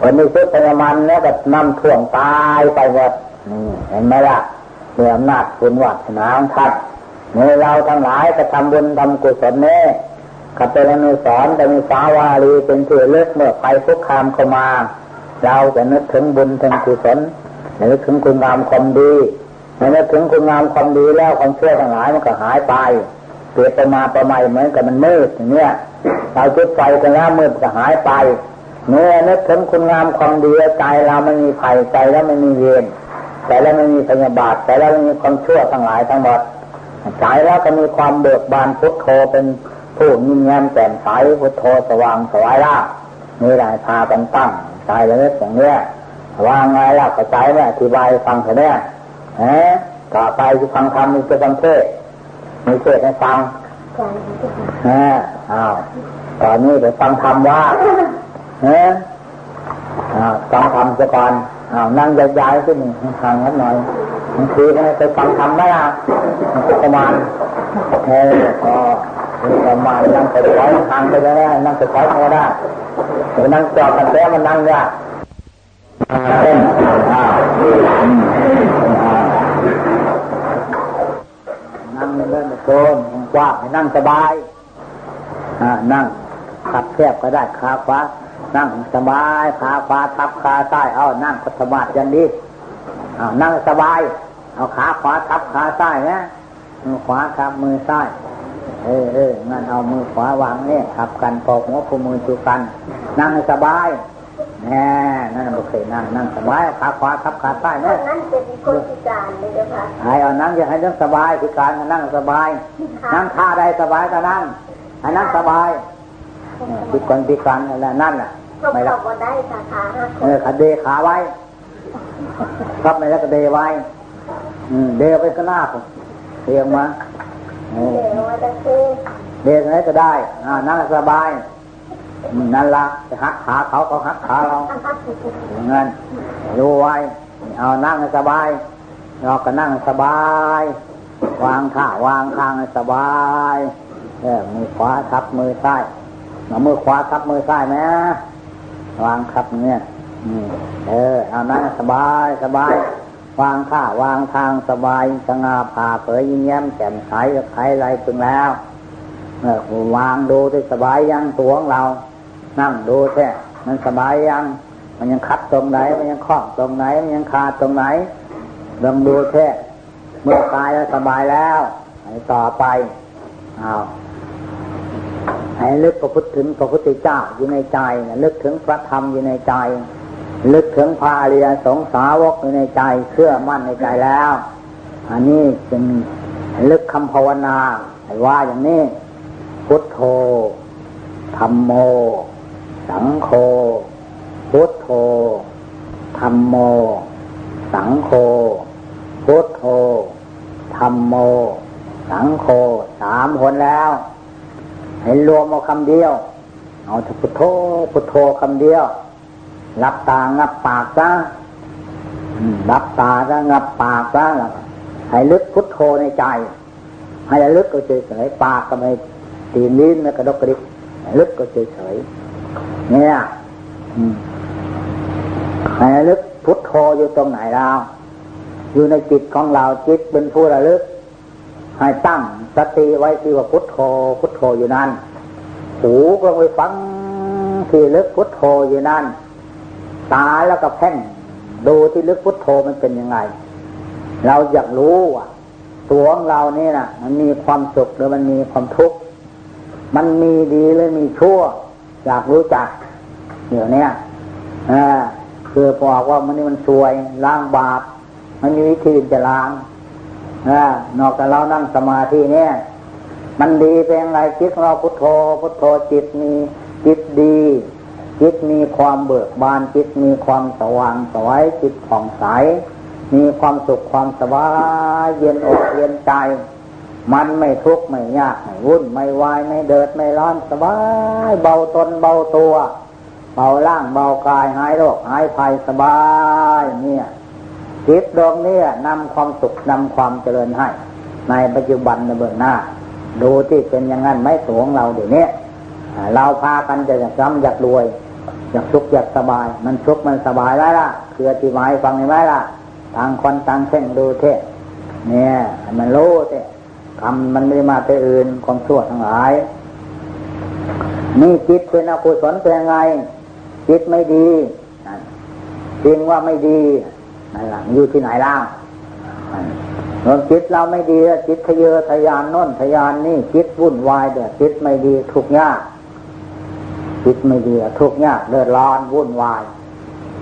คนนี้ชุดพยามารเนี่ยก็นำท่วงตายไปหมดนี่เห็นไหมล่ะเมื่ออำนาจบุญวัฒนาของท่านเมื่อเราทั้งหลายจะทำบุญทำกุศลเนี่ยขับเป็นอนุสรจะมีสาวารีเป็นที่เลือกเมื่อไปคุกคามเข้ามา เราจะนึกถึงบุญถึงกุศลนึกถึงคุณงามความดีนึกถึงคุณงามความดีแล้วความเชื่อทั้งหลายมันก็หายไปเปลี่ยนไปมาประมาเหมือนกับมันมืดอย่างเนี้ยเราจุดไฟกันแล้วมืดก็หายไป เมื่อนึกถึงคุณงามความดีใจเราไม่มีภัยใจแล้วไม่มีเย็นใจแล้วไม่มีพยาบาทใจแล้วไม่มีความชั่วทั้งหลายทั้งหมดใจแล้วก็มีความเบิกบานพุทโธเป็นผู้ยิ้มแย้มแจ่มใสพุทโธสว่างสวายล่านี่ได้พากันตั้งใจเลยอย่างเนี้ยวางไงล่ะกระจายเนี่ยอธิบายฟังเถอะเนี่ยเอ๊ต่อไปจะฟังธรรมมีจะฟังเทศมีเทศให้ฟังเอออ้าวตอนนี้ไปฟังธรรมว่า เอออ้าวฟังธรรมซะก่อนนั่งยาวๆขึ้นห่างกันหน่อยบางทีไปฟังธรรมได้ล่ะประมาณเออก็ประมาณนั่งไปถอยทางไปได้นั่งไปถอยก็ได้หรือนั่งจอดกันแต่มันนั่งเนี่ยเต้นนั่งเล่นโกนกว้างให้นั่งสบายอ่านั่งขับแคบก็ได้ขาขวา นั่งสบายขาขวาทับขาซ้ายเอานั่งสมาธิยันดีเอานั่งสบาย เอาขาขวาทับขาซ้ายนะมือขวาทับมือซ้ายเออเอองั้นเอามือขวาวางเนี่ยทับกันพอหัวพมือจูกัน นั่งสบายแน่นั่นโอเคนั่งนั่งสบายขาขวาทับขาซ้ายเนี่ยนั่นเป็นคนพิการเลยเจ้าค่ะไอ้เอานั่งอย่าให้นั่งสบายพิการนั่งสบาย นั่งท่าใดสบายก็นั่งให้นั่งสบาย พิการพิการอะไรนั่นแหละไม่รับได้ค่ะขาเออขาเดขาไว้ครับไม่แล้วก็เดไว้ อืมเดไปก็หน้าผมเรียงมาเดไหนก็ได้อ่านั่งสบายนั่นละจะหักขาเขาเขาหักขาเราอย่างนั้นรู้ไว้เอานั่งสบาย เราก็นั่งสบาย วางท่าวางทางสบายเออมือขวาทับมือซ้าย เอามือขวาทับมือซ้ายไหมวางทับเนี่ยเออเอานั่งสบายสบายวางท่าวางทางสบายสง่าผ่าเผยยิ้มแย้มแจ่มใสไขไรพึงแล้วเออวางดูที่สบายยังตัวของเรา นั่งดูแท้มันสบายยัง มันยังคัดตรงไหน มันยังคล้องตรงไหน มันยังขาตรงไหนลองดูแท้เมื่อกายแล้วสบายแล้วต่อไปเอา ให้ลึกพระพุทถึงพระพุทธเจ้าอยู่ในใจลึกถึงพระธรรมอยู่ในใจ ลึกถึงพระอริยสงสาวกอยู่ในใจเชื่อมั่นในใจแล้ว อันนี้เป็นลึกคำภาวนาให้ว่าอย่างนี้ พุทโธธรรมโม สังโฆพุทโธธรรมโม สังโฆพุทโธธรรมโม สังโฆสามคนแล้ว ให้รวมเอาคำเดียว เอาพุทโธพุทโธคำเดียว รับตางับปากซะรับตาซะงับปากซะให้ลึกพุทโธในใจ ให้ลึกก็เฉยๆปากก็ไม่ตีนิ้นไม่กระดกกระดิกลึกก็เฉยๆเนี่ยให้ลึกพุทโธอยู่ตรงไหนเราอยู่ในจิตของเราจิตเป็นผู้ระลึก ให้ตั้งสติไว้ที่ว่าพุทโธพุทโธอยู่นั่นหูก็ไปฟังที่ลึกพุทโธอยู่นั่นตาแล้วก็แพ่งดูที่ลึกพุทโธมันเป็นยังไง เราอยากรู้ว่าตัวของเรานี่นะมันมีความสุขหรือมันมีความทุกข์มันมีดีหรือมีชั่ว อยากรู้จักเดี๋ยวนี้อ่าคือบอกว่ามันนี่มันสวยล้างบาปมันมีวิธีจะล้าง นอกจากเรานั่งสมาธิเนี่ย มันดีเป็นไงจิตเราพุทโธ พุทโธจิตมีจิตดี จิตมีความเบิกบานจิตมีความสว่างสวยจิตผ่องใส มีความสุขความสบายเย็นอกเย็นใจ มันไม่ทุกข์ไม่ยากไม่วุ่นไม่วายไม่เดือดไม่ร้อนสบายเบาตนเบาตัวเบาล่างเบากายหายโรคหายภัยสบายเนี่ย จิตดวงนี้นำความสุขนำความเจริญให้ ในปัจจุบันในเบื้องหน้า ดูที่เป็นอย่างนั้นไม่ตัวของเราเดี๋ยวนี้เราพากันจะอยากร่ำอยากรวย อยากสุขอยากสบาย มันสุขมันสบายได้ละคืออธิบายฟังได้ไหมล่ะต่างคนต่างเช่นดูเท่เนี่ยมันรู้เท่กรรมมันไม่มาแต่อื่นความชั่วทั้งหลายนี่จิตเป็นอกุศลเป็นยังไง จิตไม่ดีจริงว่าไม่ดี นั่นแหละอยู่ที่ไหนล่ะเมื่อจิตเราไม่ดีจิตทะเยอทะยานน้นทะยานนี่จิตวุ่นวายเดือดจิตไม่ดีทุกข์ยากจิตไม่ดีทุกข์ยากเดือดร้อนวุ่นวาย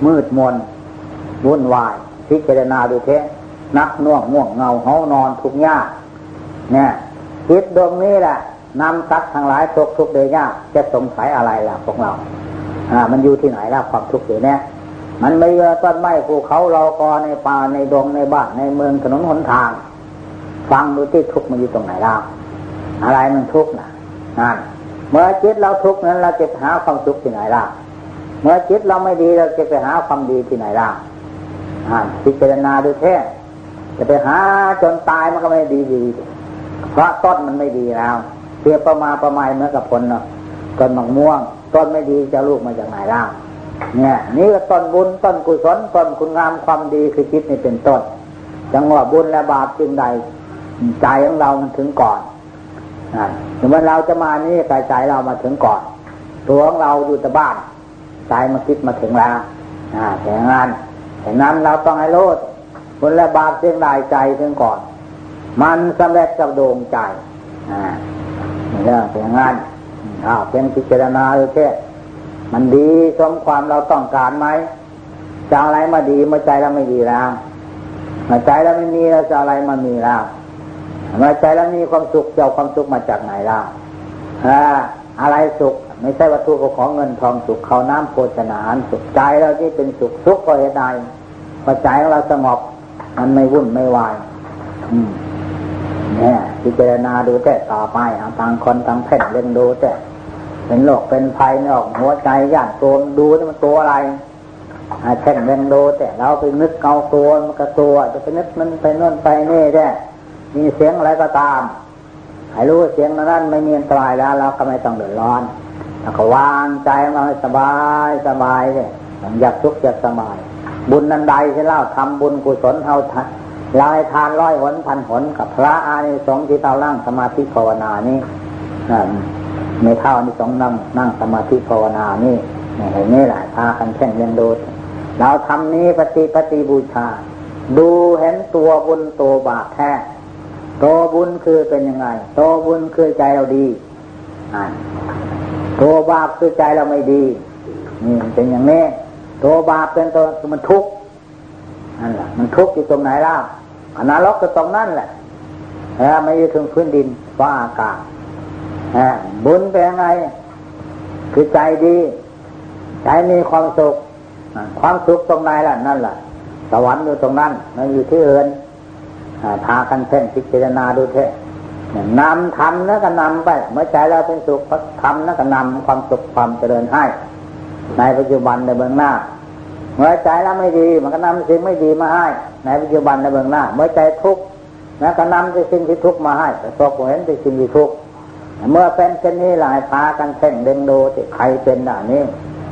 มืดมนวุ่นวายพิจารณาดูเทนักน่วงง่วงเงาเฮานอนทุกข์ยากเนี่ยจิตดวงนี้แหละนำสัตว์ทั้งหลายตกทุกข์เดยากจะสงสัยอะไรล่ะพวกเรา อ่า มันอยู่ที่ไหนล่ะความทุกข์อยู่เนี่ย มันไม่เยอะต้นไม้ภูเขาเรากอในป่าในดงในบ้านในเมืองถนนหนทาง ฟังดูที่ทุกข์มันอยู่ตรงไหนล่ะอะไรมันทุกข์นะนั่นเมื่อจิตเราทุกข์นั้นเราจะหาความสุขที่ไหนล่ะเมื่อจิตเราไม่ดีเราจะไปหาความดีที่ไหนล่ะอ่นพิจารณาดูแท้จะไปหาจนตายมันก็ไม่ดีดีเพราะต้นมันไม่ดีแล้วเทียบประมาประมาเหมือนกับผลเนาะต้นมะม่วง ต้นไม่ดีจะลูกมาจากไหนล่ะ เนี่ยนี่ก็ต้นบุญต้นกุศลต้นคุณงามความดีคือจิตนี่เป็นต้นจังหวะบุญและบาปจึงใดใจของเรามันถึงก่อนถึงวันเราจะมานี่ใจใจเรามาถึงก่อน ตัวของเราอยู่แต่บ้านใจมาคิดมาถึงแล้วแต่งานแต่นั้นเราต้องให้รู้ผลและบาปเสียงใดใจถึงก่อน มันสำเร็จกับดวงใจอ่าเรื่องแต่งานอ้าวเป็นพิจารณาเลยแค่ มันดีสมความเราต้องการไหมจะอะไรมาดีมื่อใจเราไม่ดีแล้วมื่อใจเราไม่มีแล้วจะอะไรมามีแล้วมื่อใจเรามีความสุขจะเอาความสุขมาจากไหนล่ะอะไรสุข ไม่ใช่วัตถุของเงินทองสุขเขาน้ำโภชนาสุขใจเราที่เป็นสุขสุขก็เหตุใดพอใจของเราสงบมันไม่วุ่นไม่วายเนี่ยพิจารณาดูแต่ต่อไปเอาต่างคนต่างเพ่งเล่นดูแต่ เป็นโรคเป็นภัยในออกหัวใจย่านตัวดูนี่มันตัวอะไรเช่นเล่นดูแต่เราไปนึกเกาตัวมันก็ตัวจะไปนึกมันไปน่นไปนี่แด่มีเสียงอะไรก็ตามให้รู้เสียงนั้นไม่มีอันตรายแล้วเราก็ไม่ต้องเดือดร้อนแล้วก็วางใจมาสบายสบายเลยอยากทุกข์อยากสบาย บุญนันใดที่เล่าทำบุญกุศลเท่าทานลายทานร้อยหนพันหนกับพระอานิสงส์ที่เท่านั่งสมาธิภาวนานี่ ในเท่านี้สองนั่งนั่งสมาธิภาวนานี่เห็นนี่แหละพากันแข่งเรียนดูเราทำนี้ปฏิปฏิบูชา ดูเห็นตัวบุญตัวบาปแท้ตัวบุญคือเป็นยังไงตัวบุญคือใจเราดีตัวบาปคือใจเราไม่ดีนี่เป็นอย่างนี้ตัวบาปเป็นตัวมันทุกข์นั่นแหละมันทุกข์อยู่ตรงไหนล่ะอนารกก็ตรงนั่นแหละไม่อยู่ถึงพื้นดินฟ้าอากาศ บุญเป็นยังไง คือใจดี ใจมีความสุข ความสุขตรงไหนล่ะ นั่นแหละสวรรค์อยู่ตรงนั้นมันอยู่ที่อื่นพากันเพ่งพิจารณาดูเถอะนำทำแล้วก็นำไป เมื่อใจเราเป็นสุขทำแล้วก็นำความสุขความเจริญให้ ในปัจจุบันในเบื้องหน้า เมื่อใจเราไม่ดีมันก็นำสิ่งไม่ดีมาให้ ในปัจจุบันในเบื้องหน้า เมื่อใจทุกข์แล้วก็นำสิ่งที่ทุกข์มาให้แต่ตัวผมเห็นเป็นสิ่งที่ทุกข์ เมื่อเป็นเช่นนี้หลายพากันเพ่งเด้งดูที่ใครเป็นด่านี้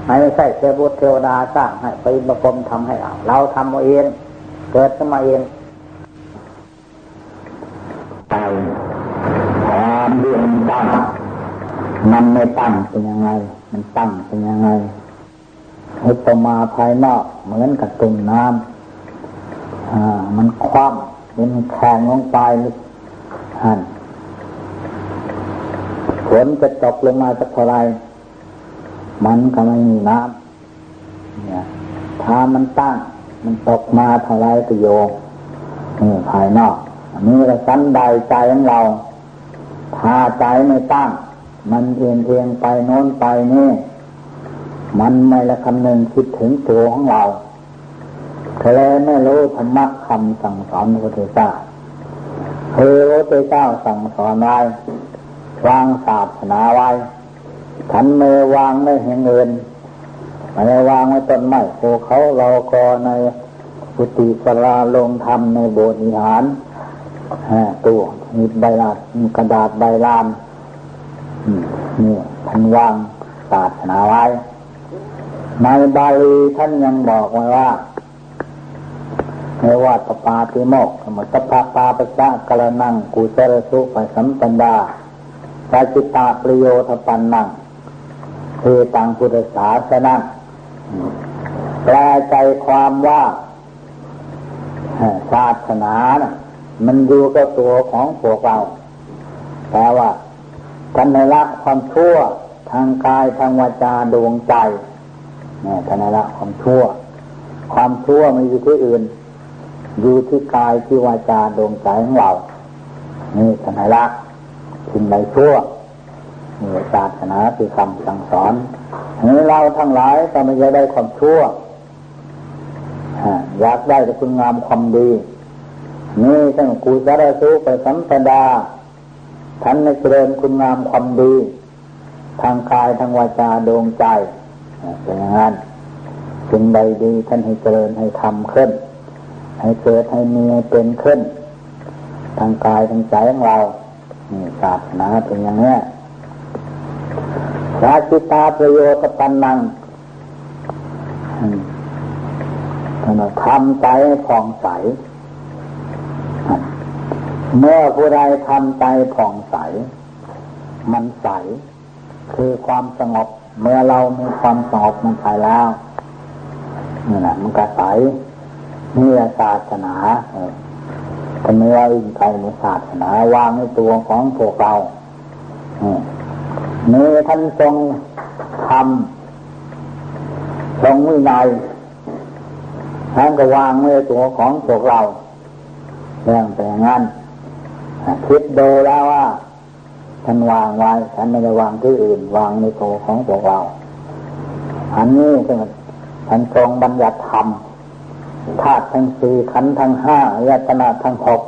ไม่ใช่เทบุตรเทวดาสร้างให้ไปประกรมทำให้เราเราทำเอาเอง เกิดขึ้นมาเองใจความเรื่องตั้งมันไม่ตั้งเป็นยังไง มันตั้งเป็นยังไงอุปมาภายนอกเหมือนกับตุ่มน้ำมันคว่ำมันแข็งลงไปหัน ฝนจะตกลงมาสักเท่าไรมันก็ไม่มีน้ำเนี่ยถ้ามันตั้ง มันตกมาเท่าไรก็โยงนี่ภายนอกนี่ละสันใดใจของเราถ้าใจไม่ตั้ง มันเอียงเอียงไปโน้นไปนี่ มันไม่ละคำนึงคิดถึงตัวของเราทะเลไม่รู้ธรรมะคำสั่งสอนพระพุทธเจ้าคือพระพุทธเจ้าสั่งสอนไว้ วางศาสนาไว้ทันเมวางไม่เห็นเงินไม่ได้วางไว้ต้นไม้โคเขาเราก็ในปุติสลาลงธรรมในโบสถ์นิหารตัวมีใบลาดมีกระดาษใบลานนี่ท่านวางศาสนาไว้ในบาลีท่านยังบอกไว้ว่าในวัดปปาติโมกขมตปาปาปะจกระนังกุเรสุปสัมปันดา ปจิตาประโยชน์ปันนังคือตังพุทธศาสนาแปลใจความว่าศาสนานะมันอยู่กับตัวของพวกเราแปลว่ากันในละความชั่วทางกายทางวาจาดวงใจเนี่ยกันในละความชั่ว ความชั่วไม่อยู่ที่อื่น อยู่ที่กายที่วาจาดวงใจของเรานี่กันในละ สิ่งใดชั่วมีศาสนาคือคำสั่งสอนนี้เราทั้งหลายก็ไม่ได้ความชั่วอยากได้แต่คุณงามความดี นี่ท่านกูสารสุไปสัมปดาท่านในเจริญคุณงามความดี ทางกายทางวาจาดวงใจเป็นอย่างนั้นสิ่งใดดีท่านให้เจริญให้ทำขึ้น ให้เกิดให้มีให้เป็นขึ้น ทางกายทางใจของเรา นี่ศาสนาเป็นอย่างนี้ราชิตาประโยชน์ปันนังทำใจผ่องใส เมื่อผู้ใดทำใจผ่องใส มันใส คือความสงบ เมื่อเรามีความสงบมันไปแล้วนี่แหละมันก็ใสนี่ศาสนา ทำไมว่าอินไกในศาสนาวางในตัวของพวกเรานี่ท่านทรงทำทรงวินัยท่านก็วางไว้ตัวของพวกเราเรื่องแต่งั้นคิดดูแล้วว่าท่านวางไว้ท่านไม่ได้วางที่อื่น วางในตัวของพวกเรา อันนี้ท่านทรงบัญญัติธรรม ธาตุทั้งสี่ขันทั้งห้าอายตนะทั้งหก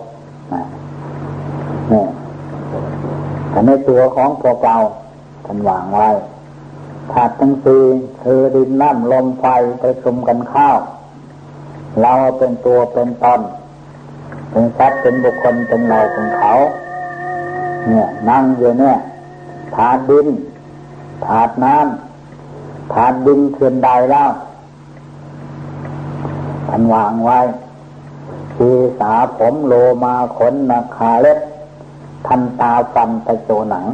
นี่แต่ในตัวของพวกเราท่านวางไว้ธาตุทั้งสี่คือดินน้ำลมไฟไปชุมกันข้าวเราเป็นตัวเป็นตนเป็นทรัพย์เป็นบุคคลเป็นเราเป็นเขา เนี่ยนั่งอยู่เนี่ยถาดดินถาดน้ำถาดดินเคือนใดแล้ว ท่านวางไว้ ทีสาผมโลมาขนนาคาเล็บทันตาฟันตะโจหนัง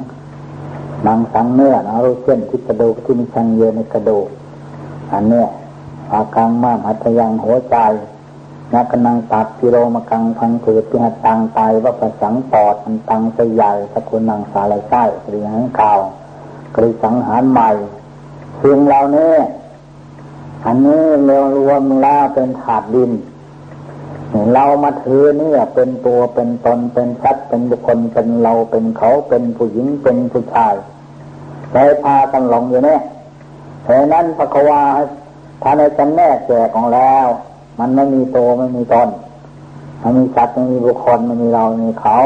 หนังสังเนื้อนะรู้เส้นที่กระดูกที่มีชังเยในกระดูกอันเนี้ยอากังมาหัตยังหัวใจนักนังตัดพิโรมกังพังถือพิหัตังตายว่าประสังปอดมันตังสใหญ่สกุลนังสาลายไส้กรีหังเก่ากรีสังหารใหม่สิ่งเหล่านี้ อันนี้เรารวมแล้วเป็นถาดดิน เรามาถือเนี่เป็นตัวเป็นตนเป็นชัดเป็นบุคคลเป็นเราเป็นเขาเป็นผู้หญิงเป็นผู้ชายใจพากันหลงอยู่เนี่ยเพราะนั้นพระกวาถ้าในจำแนกแจกของแล้ว มันไม่มีโตไม่มีตนมันมีสัตว์ไม่มีบุคคลไม่มีเรามีเขา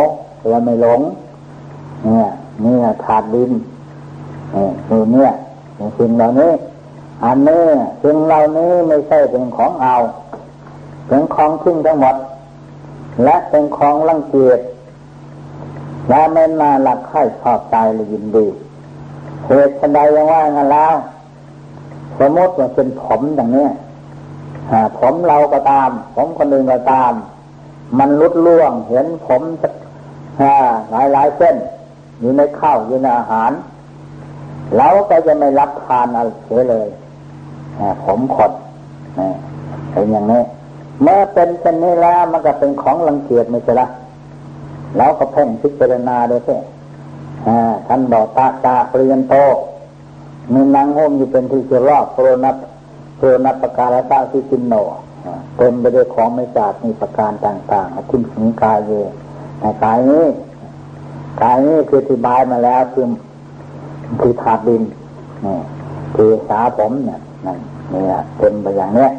เราไม่หลง เนี่ยนี่ถาดดินเนี่คือเนี่ยสิ่งเหล่านี้ อันนี้สิ่งเหล่านี้ไม่ใช่เป็นของเอาเป็นของทิ้งทั้งหมด และเป็นของรังเกียจและไม่น่าหลักใครชอบใจหรือยินดีเหตุใดยังว่างันแล้ว สมมติว่าเป็นผมอย่างนี้ผมเราก็ตาม ผมคนอื่นก็ตาม มันลุดล่วงเห็นผมหลายหลายเส้น อยู่ในข้าวอยู่ในอาหารเราก็จะไม่รับทานอะไรเลย ผมขดเป็นอย่างนี้ เมื่อเป็นเช่นนี้แล้วมันก็เป็นของรังเกียจไม่ใช่ละเราก็เพ่งพิจารณาด้วยสิท่านบอกตาตาเรียนโตมีนางห่มอยู่เป็นที่จะรอบโปรนับโปรนับประการตาที่จินโนเต็มไปด้วยของไม่จาดมีประการต่างๆทิ้งสิงกายเยกายนี้กายนี้คืออธิบายมาแล้วคือคือถาดดินคือสาผมเนี่ย นั่นนี่เต็มไปอย่างเนี้ย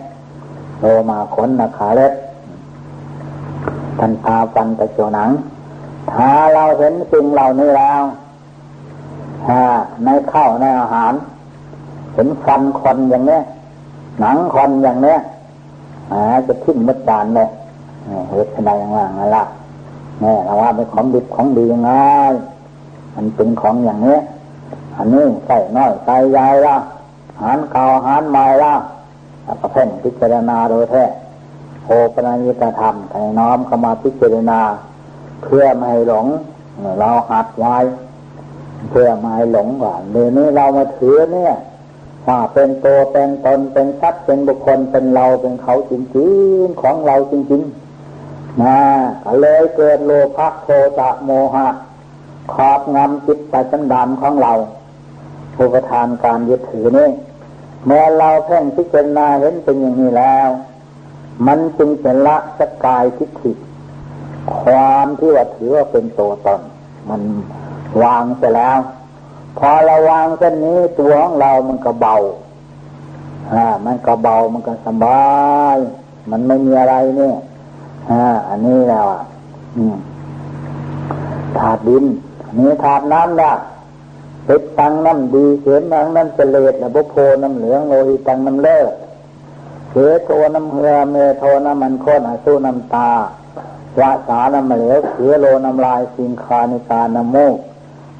โลมาขนนาขาเล็บทันพาฟันตะโจหนัง ถ้าเราเห็นสิ่งเหล่านี้แล้วในข้าวในอาหาร เห็นฟันคนอย่างเนี้ยหนังคนอย่างเนี้ยจะทิ้งมัดจานเลยเหตุใดอย่างว่างั้นละเนี่ยเราว่าเป็นของดิบของดียังไงมันเป็นของอย่างเนี้ยอันนี้ใส่น้อยใส่ใหญ่ละ หารเก่าหารใหม่ละแล้วก็เพ่งพิจารณาโดยแท้โอปนัญิตธรรมให้น้อมเข้ามาพิจารณา เพื่อไม่ให้หลง เราหัดไว้ เพื่อไมาให้หลงว่าเดี๋ยวนี้เรามาถือเนี่ยว่าเป็นตัวเป็นตนเป็นทรัพย์เป็นบุคคลเป็นเราเป็นเขาจริงๆของเราจริงๆนะเลยเกิดโลภะโทสะโมหะครอบงำจิตใจสันดานของเราผู้ปทานการยึดถือนี่ เมื่อเราเพ่งพิจารณาเห็นเป็นอย่างนี้แล้ว มันจึงเป็นละสกายทิฏฐิความที่ว่าถือว่าเป็นตัวตนมันวางไปแล้ว พอเระวางเส้นนี้ตัวของเรามันก็เบาอ่ามันก็เบามันก็สบาย มันไม่มีอะไรเนี่ยอ่าอันนี้แล้วอะถาดดินนี่ถาดน้ำละ เป็ดตังน้ำดีเขียนนังน้ำเจเลดนะบุโพน้ำเหลืองโลหิตังน้ำเลิศเขโทน้ำเหือเมโทน้ำมันข้นอสุน้ำตาวาสาน้ำเหลวเขือโลน้ำลายสิงคานิกาน้ำมูก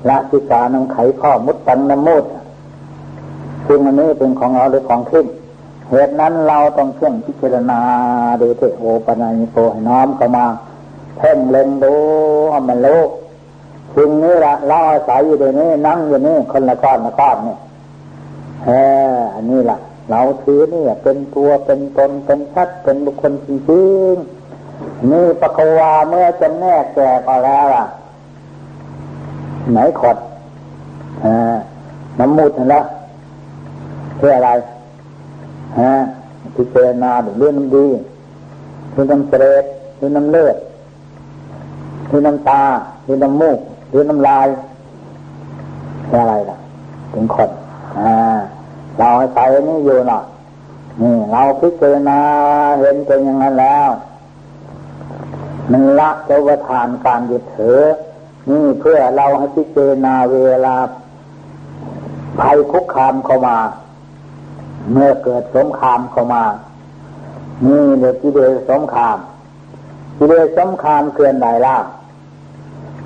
ละสิกาน้ำไขข้อมุดตังน้ำมูดซึ่งอันนี้เป็นของเราหรือของขึ้นเหตุนั้นเราต้องเชื่องพิจารณาดูเทโอปนัญโตให้น้อมเข้ามาเพ่งเล็งดูให้มันรู้ สิ่งนี้ละเราอาศัยอยู่ในนี้นั่งอยู่นี่คนละก้อนละก้อนเนี่ยเอออันนี้ละเราถือนี่เป็นตัวเป็นตนเป็นชัดเป็นบุคคลจริงๆนี่ปะควาเมื่อจะแน่แก่พอแล้วล่ะ ไหนขดน้ำมูดเห็นแล้วเพื่ออะไรฮะพิจารณาเรื่องน้ำดีเรื่องน้ำเสลดเรื่องน้ำเลือดเรื่องน้ำตาเรื่องน้ำมูก เรื่อน้ำลายเพื่อะไรล่ะถึงคนอ่าเราใส่นี่อยู่หน่อยนี่เราพิจารณาเห็นเป็นอย่างนั้นแล้ว มันละเจ้าทานการยึดถือ นี่เพื่อเราให้พิจารณาเวลาภัยคุกคามเข้ามา เมื่อเกิดสงครามเข้ามา นี่เดี๋ยวกิเลสสงครามกิเลสสงครามเกินใดล่ะ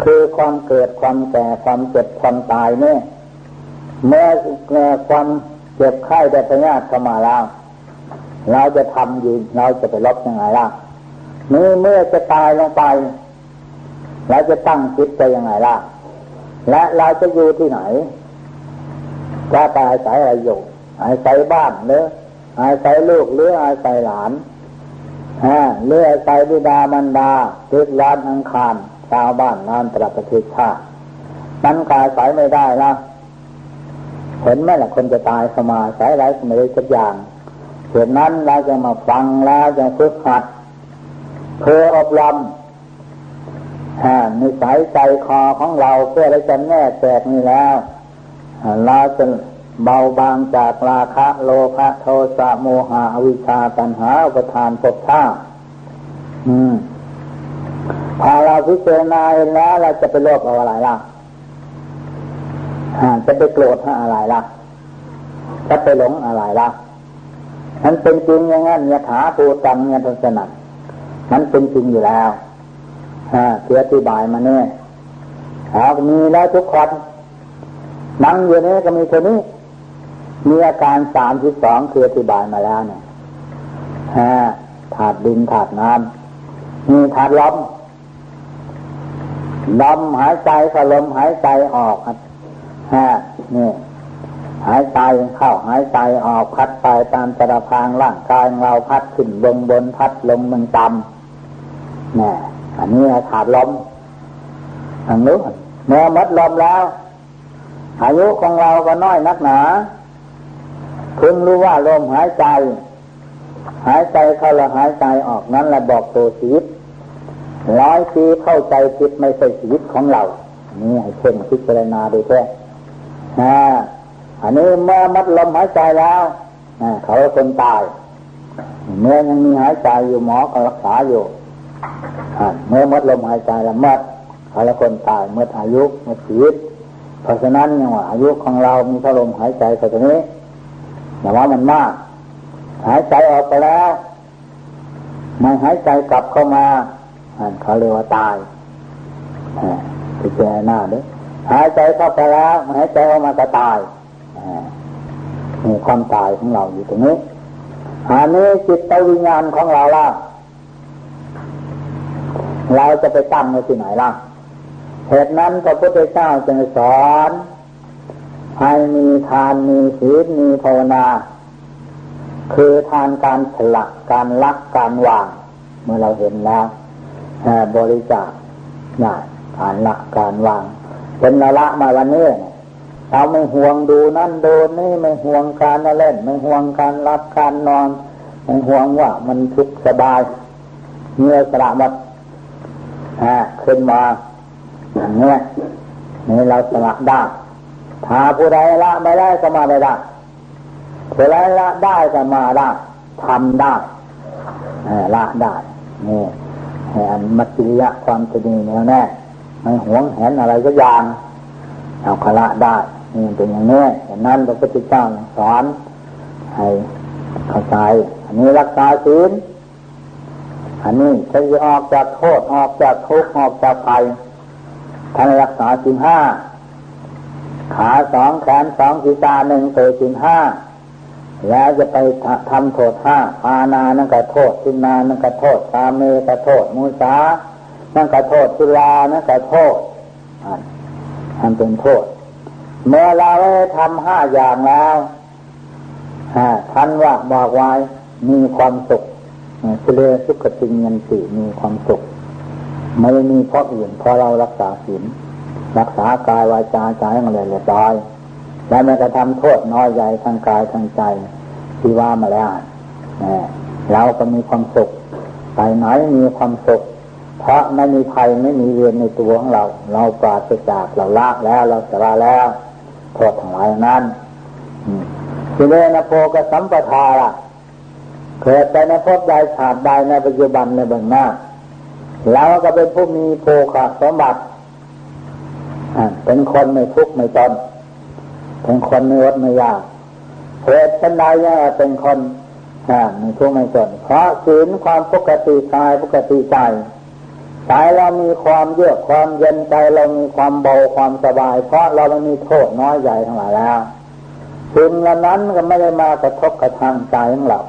คือความเกิดความแก่ความเจ็บความตายเนี่ยเมื่อความเจ็บไข้ได้พยาธิเข้ามาแล้วเราจะทำอยู่เราจะไปลบยังไงล่ะนี่เมื่อจะตายลงไปเราจะตั้งจิตไปยังไงล่ะ และเราจะอยู่ที่ไหนจะไปอาศัยอะไรอยู่อาศัยบ้านหรืออาศัยลูกหรืออาศัยหลานฮะหรืออาศัยบิดามารดาทิศลานอังคาร ชาวบ้านนานตระประเทศชาติมันกาศัยไม่ได้นะเห็นไหมล่ะคนจะตายสมาสายไรก็ไม่ได้สักอย่างเหตุนั้นเราจะมาฟังแล้วจะฝึกหัดเพื่ออบรมในสายใจคอของเราเพื่อได้จะแน่แตกนี่แล้วเราจะเบาบางจากราคะโลภะโทสะโมหะอวิชชาตัณหาอุปทานภพชาอืม พอเราพิจารณาแล้วเราจะไปโลภเอาอะไรล่ะจะไปโกรธอะไรล่ะ จะไปหลงอะไรล่ะมันเป็นจริงอย่างนั้นยถาปูตังเนี่ยทศนัดมันเป็นจริงอยู่แล้วฮะเสียอธิบายมาเนี่ยหามีแล้วทุกคนนั่งอยู่นี้ก็มีคนนี้ มีอาการสามที่สองคืออธิบายมาแล้วเนี่ยฮะถาดดินถาดน้ำมีถาดลม ลมหายใจก็ลมหายใจออกฮะนี่หายใจเข้าหายใจออกพัดไปตามกระพางร่างกายเราพัดขึ้นบนบนพัดลงมันต่ำนี่อันนี้ขาดลมทางนู้นเมื่อมัดลมแล้วอายุของเราก็น้อยนักหนาเพิ่งรู้ว่าลมหายใจ หายใจเข้าแล้วหายใจออกนั้นแหละบอกตัวชีวิต ร้อยปีเข้าใจผิดไม่ใช่ชีวิตของเรา นี่ให้เช่นพิจารณาดูแค่อันนี้เมื่อมัดลมหายใจแล้วเขาคนตาย เมื่อยังมีหายใจอยู่หมอก็รักษาอยู่เมื่อมัดลมหายใจและเมื่อเขาละคนตายเมื่ออายุเมื่อชีวิต เพราะฉะนั้นเนี่ยว่าอายุของเรามีเท่าลมหายใจแค่นี้แต่ว่ามันมาก หายใจออกไปแล้วไม่หายใจกลับเข้ามา เขาเรียกว่าตายพิจารณาด้วยหายใจเข้าไปแล้วไม่หายใจออกมาก็ตายมีความตายของเราอยู่ตรงนี้อันนี้จิตวิญญาณของเราล่ะ เราจะไปตั้งไว้ที่ไหนล่ะ เหตุนั้นพระพุทธเจ้าจึงสอนให้มีทานมีศีลมีภาวนา คือทานการฉลักการลักการวาง เมื่อเราเห็นแล้ว บริจาคง่ายการละการวาง เป็นละละมาวันนี้เราไม่ห่วงดูนั่นดูนี่ไม่ห่วงการเล่น ไม่ห่วงการรับการนอน ไม่ห่วงว่ามันทุกสบายเมื่อสละหมดขึ้นมาอย่างนี้นี่เราสละได้ถ้าผู้ใดละไม่ได้ก็มาไม่ได้ผู้ใดละได้ก็มาได้ทำได้ละได้นี่ อันมัจจิริยะความจะดีแน่วแน่ไม่หวงแหนอะไรก็อย่างเอาคละได้นี่เป็นอย่างนี้อย่างนั้นพระพุทธเจ้าสอนให้เข้าใจ อันนี้รักษาศีลอันนี้จะออกจากโทษออกจากทุกข์ออกจากภัยท่านรักษาศีลห้าขาสองแขนสองศีรษะหนึ่งเตัวศีลห้า แล้วจะไปทำโทษห้าปานานั่นก็โทษสินานั่นก็โทษสาเมก็โทษมุสานั่นก็โทษสุลานั่นก็โทษทำเป็นโทษ เมื่อเราได้ทำห้าอย่างแล้วท่านว่าบอกไว้มีความสุขเสเลสุขติเงินสีมีความสุข ไม่มีเพราะอื่นเพราะเรารักษาศีลรักษากายวาจาใจมันเลยเรียบร้อย และมันกระทำโทษน้อยใหญ่ทางกายทางใจที่ว่ามาแล้วเราก็มีความสุขไปไหนมีความสุขเพราะไม่มีภัยไม่มีเวรในตัวของเรา เราปราศจากเราละแล้วเราสละแล้วโทษทั้งหลายนั้นทีนี้นโพกสัมปทาล่ะเกิดไปในภพใดชาติใดในปัจจุบันในเบื้องหน้าเราก็เป็นผู้มีโภคสมบัติเป็นคนไม่ทุกข์ไม่จน เป็นคนไม่อดไม่ยากเหตุชันใดยังเป็นคนไม่ทุกข์ไม่จนเพราะศีลความปกติกายปกติใจใจเรามีความเยือกความเย็นใจเรามีความเบาความสบาย เพราะเราไม่มีโทษน้อยใหญ่ทั้งหลายแล้วสิ่งเหล่านั้นก็ไม่ได้มากระทบกระทั่งใจของเรา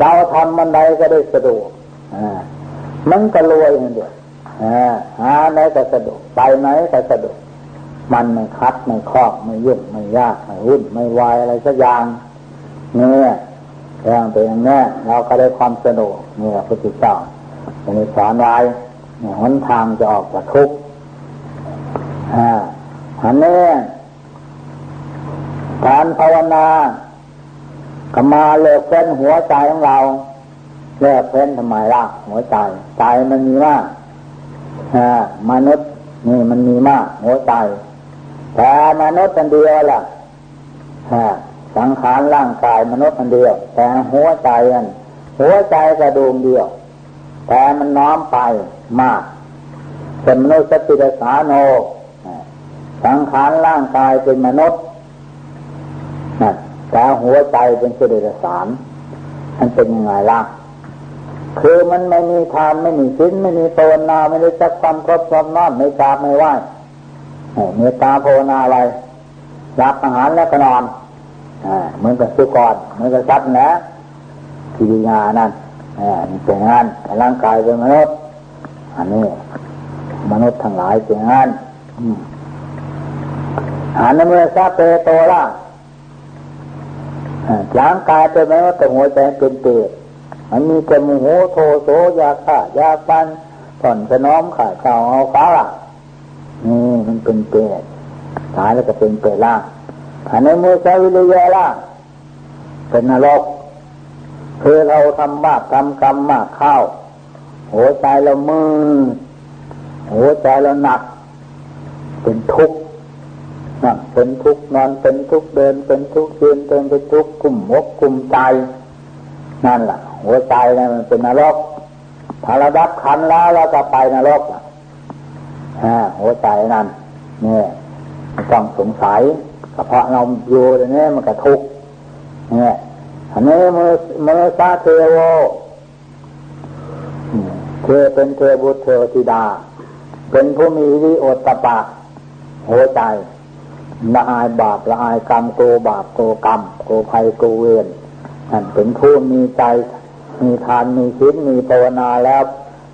เราทำมันใดก็ได้สะดวกมันก็รวยอย่างเดียวหาไหนก็สะดวกไปไหนก็สะดวก มันไม่คัดไม่ครอบไม่ยุ่งไม่ยากไม่วุ่นไม่วายอะไรสักอย่างเนี่ยเรื่องเป็นอย่างนี้เราก็ได้ความสนุกเนี่ยพุทธเจ้าอย่างนี้สอนไว้เนี่ยหนทางจะออกจากทุกข์อ่าอันนี้การภาวนาก็มาเลิกเป็นหัวใจของเราเลิกเป็นทำไมล่ะหัวใจใจมันมีมากมนุษย์นี่มันมีมาก หัวใจ แต่มนุษย์มันเดียวล่ะสังขารร่างกายมนุษย์มันเดียว แต่หัวใจอันหัวใจกระดูงเดียว แต่มันน้อมไปมากเป็นมนุษย์สติสาโนสังขารร่างกายเป็นมนุษย์แต่หัวใจเป็นสติสารมันเป็นยังไงล่ะคือมันไม่มีทานไม่มีชิ้นไม่มีภาวนาไม่ได้จักความครบความน้อมไม่กราบไม่ไหว เมตตาภาวนาอะไรรับอาหารแล้วก็นอนเหมือนกับสุกรเหมือนกับสัตว์นะกิริยานั่นนี่เป็นงานร่างกายเป็นมนุษย์อันนี้มนุษย์ทั้งหลายเป็นงานอันนั้นเมื่อซาเปโตละร่างกายเป็นมนุษย์แต่หัวใจเป็นเปรตมันมีแต่โมโหโทโสยาฆ่ายาฟันผ่อนสนอมขาดข่าวเอาฟ้าละนี่ มันเป็นเปรตายแล้วก็เป็นเปรล่าอันนี้มือใช้วิริยะล่างเป็นนรกคือเราทำมากทำกรรมมากเข้า หัวใจเรามือหัวใจเราหนัก เป็นทุกข์นั่งเป็นทุกข์นอนเป็นทุกข์เดิน เป็นทุกข์ยืนเป็นทุกข์กุ่มมกกุ่มใจ นั่นแหละหัวใจนี่มันเป็นนรกถ้าเราดับขันแล้วเราจะไปนรก หัวใจนั่นเนี่ยต้องสงสัยกระเพาะเราอยู่ตรงนี้มันกระทุกเนี่ยอันนี้มือมือซาเทโวเธอเป็นเทบุตรเทวธิดา เป็นผู้มีวิโอตปะหัวใจละอายบาปละอายกรรมโกบาปโกกรรมโกภัยโกเวรนั่นเป็นผู้มีใจ มีทานมีศีลมีภาวนาแล้ว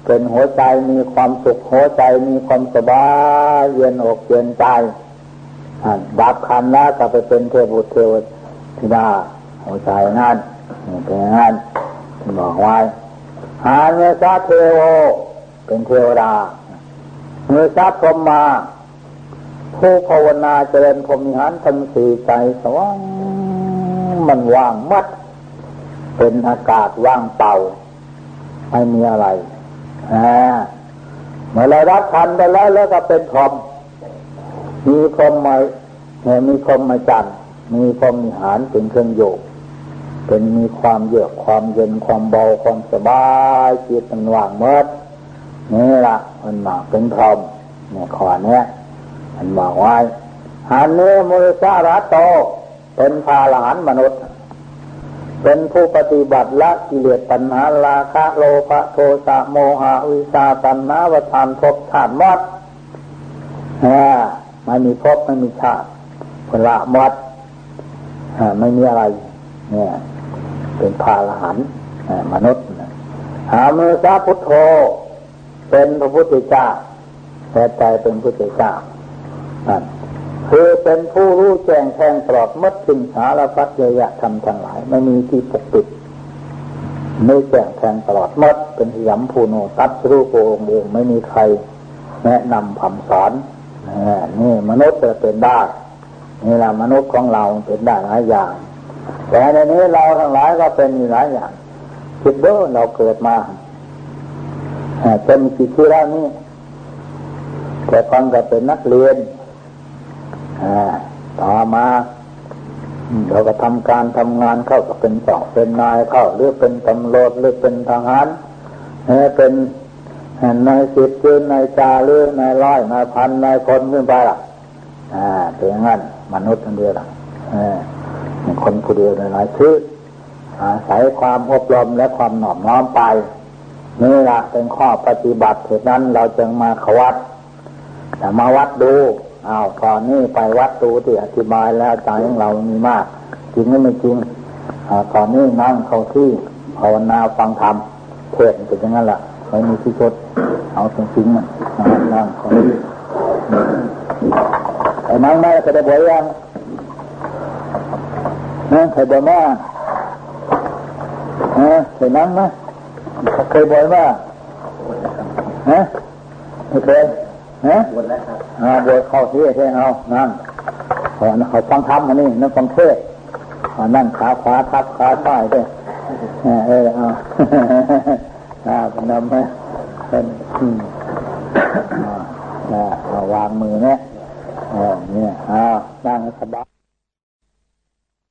เป็นหัวใจมีความสุขหัวใจมีความสบายเย็นอกเย็นใจดับคันแล้วก็ไปเป็นเทพุเทวธิดาหัวใจนั่นเป็นงั้นบอกไว้หาเมสาเทโวเป็นเทวดาเมสาพรหมาผู้ภาวนาเจริญพรมิหารทำสีใจสว่างมันว่างมัด เป็นอากาศว่างเปล่าไม่มีอะไร เมื่อเรารับทันไปแล้วแล้วก็เป็นพรมมีพรมใหม่เนี่ยมีพรหมจรรย์มีพรหมิหารเป็นเครื่องโยกเป็นมีความเยือกความเย็นความเบาความสบายจิตมันว่างเมื่อนี่ละมันมาเป็นพรมเนี่ยขอเนี้ยมันบอกไว้หันเนื้อมุสาระโตเป็นพาลหันมนุษย์ เป็นผู้ปฏิบัติละกิเลสตัณหาราคะโลภะโทสะโมหะวิชาตัณหาวทานภพชาติมดอ่าไม่มีภพไม่มีชาติพละมดอ่าไม่มีอะไร เนี่ย เป็นพาลหันมนุษย์หามือสาพุทโธ เป็นพระพุทธเจ้าแต่ใจเป็นพุทธเจ้านั่น คือเป็นผู้รู้แจ้งแทงตลอดมัดสิ่งสารพัดเยอะทำทั้งหลาย ไม่มีที่ปกปิดไม่แจ้งแทงตลอดมัดเป็นสยามภูโนตัดรู้โกงเองไม่มีใคร แนะนำคำสอนนี่มนุษย์จะเป็นได้นี่แหละมนุษย์ของเราเป็นได้หลายอย่าง แต่ในนี้เราทั้งหลายก็เป็นหลายอย่างคิดดูเราเกิดมาเป็นกี่ที่แล้วนี่แต่ก่อนก็เป็นนักเรียน ต่อมาเราก็ทำการทำงานเข้าก็เป็นสองเป็นนายเข้าหรือเป็นตำรวจหรือเป็นทหารเป็นนายสิบหรือนายจาหรือนายร้อยนายพันนายคนขึ้นไปล่ะอ่าเป็นงั้นมนุษย์คนเดียวล่ะคนผู้เดียวหลายชื่ออาศัยความอบรมและความหน่อมน้อมไปนี่ละเป็นข้อปฏิบัติเหตุนั้นเราจึงมาขวัดแต่มาวัดดู อ้าวตอนนี้ไปวัดดูที่อธิบายแล้วใจของเรามีมาก จริงหรือไม่จริงอตอนนี้นั่งเข้าที่ภาวนาฟังธรรมเทศเป็นอย่างนั้นแหละไม่มีที่ชดเอาจริงๆมันนั่งเข้าที่ไอ้นั่งไม่จะได้บวยยังนะเคยบ่อยมากฮะเคยนั่งไหมเคยบ่อยมากฮะไม่เคยฮะบวชแล้วครับ อ่าบวชเข้าที่เทเอานั่งขอเขาฟังธรรมอันนี้นั่งฟังเทศนั่งขาขวาทับขาซ้ายด้วยเออเอาอ่านำไหมเป็นอ่าวางมือเนี่ยเนี่ยอ่านั่งสบาย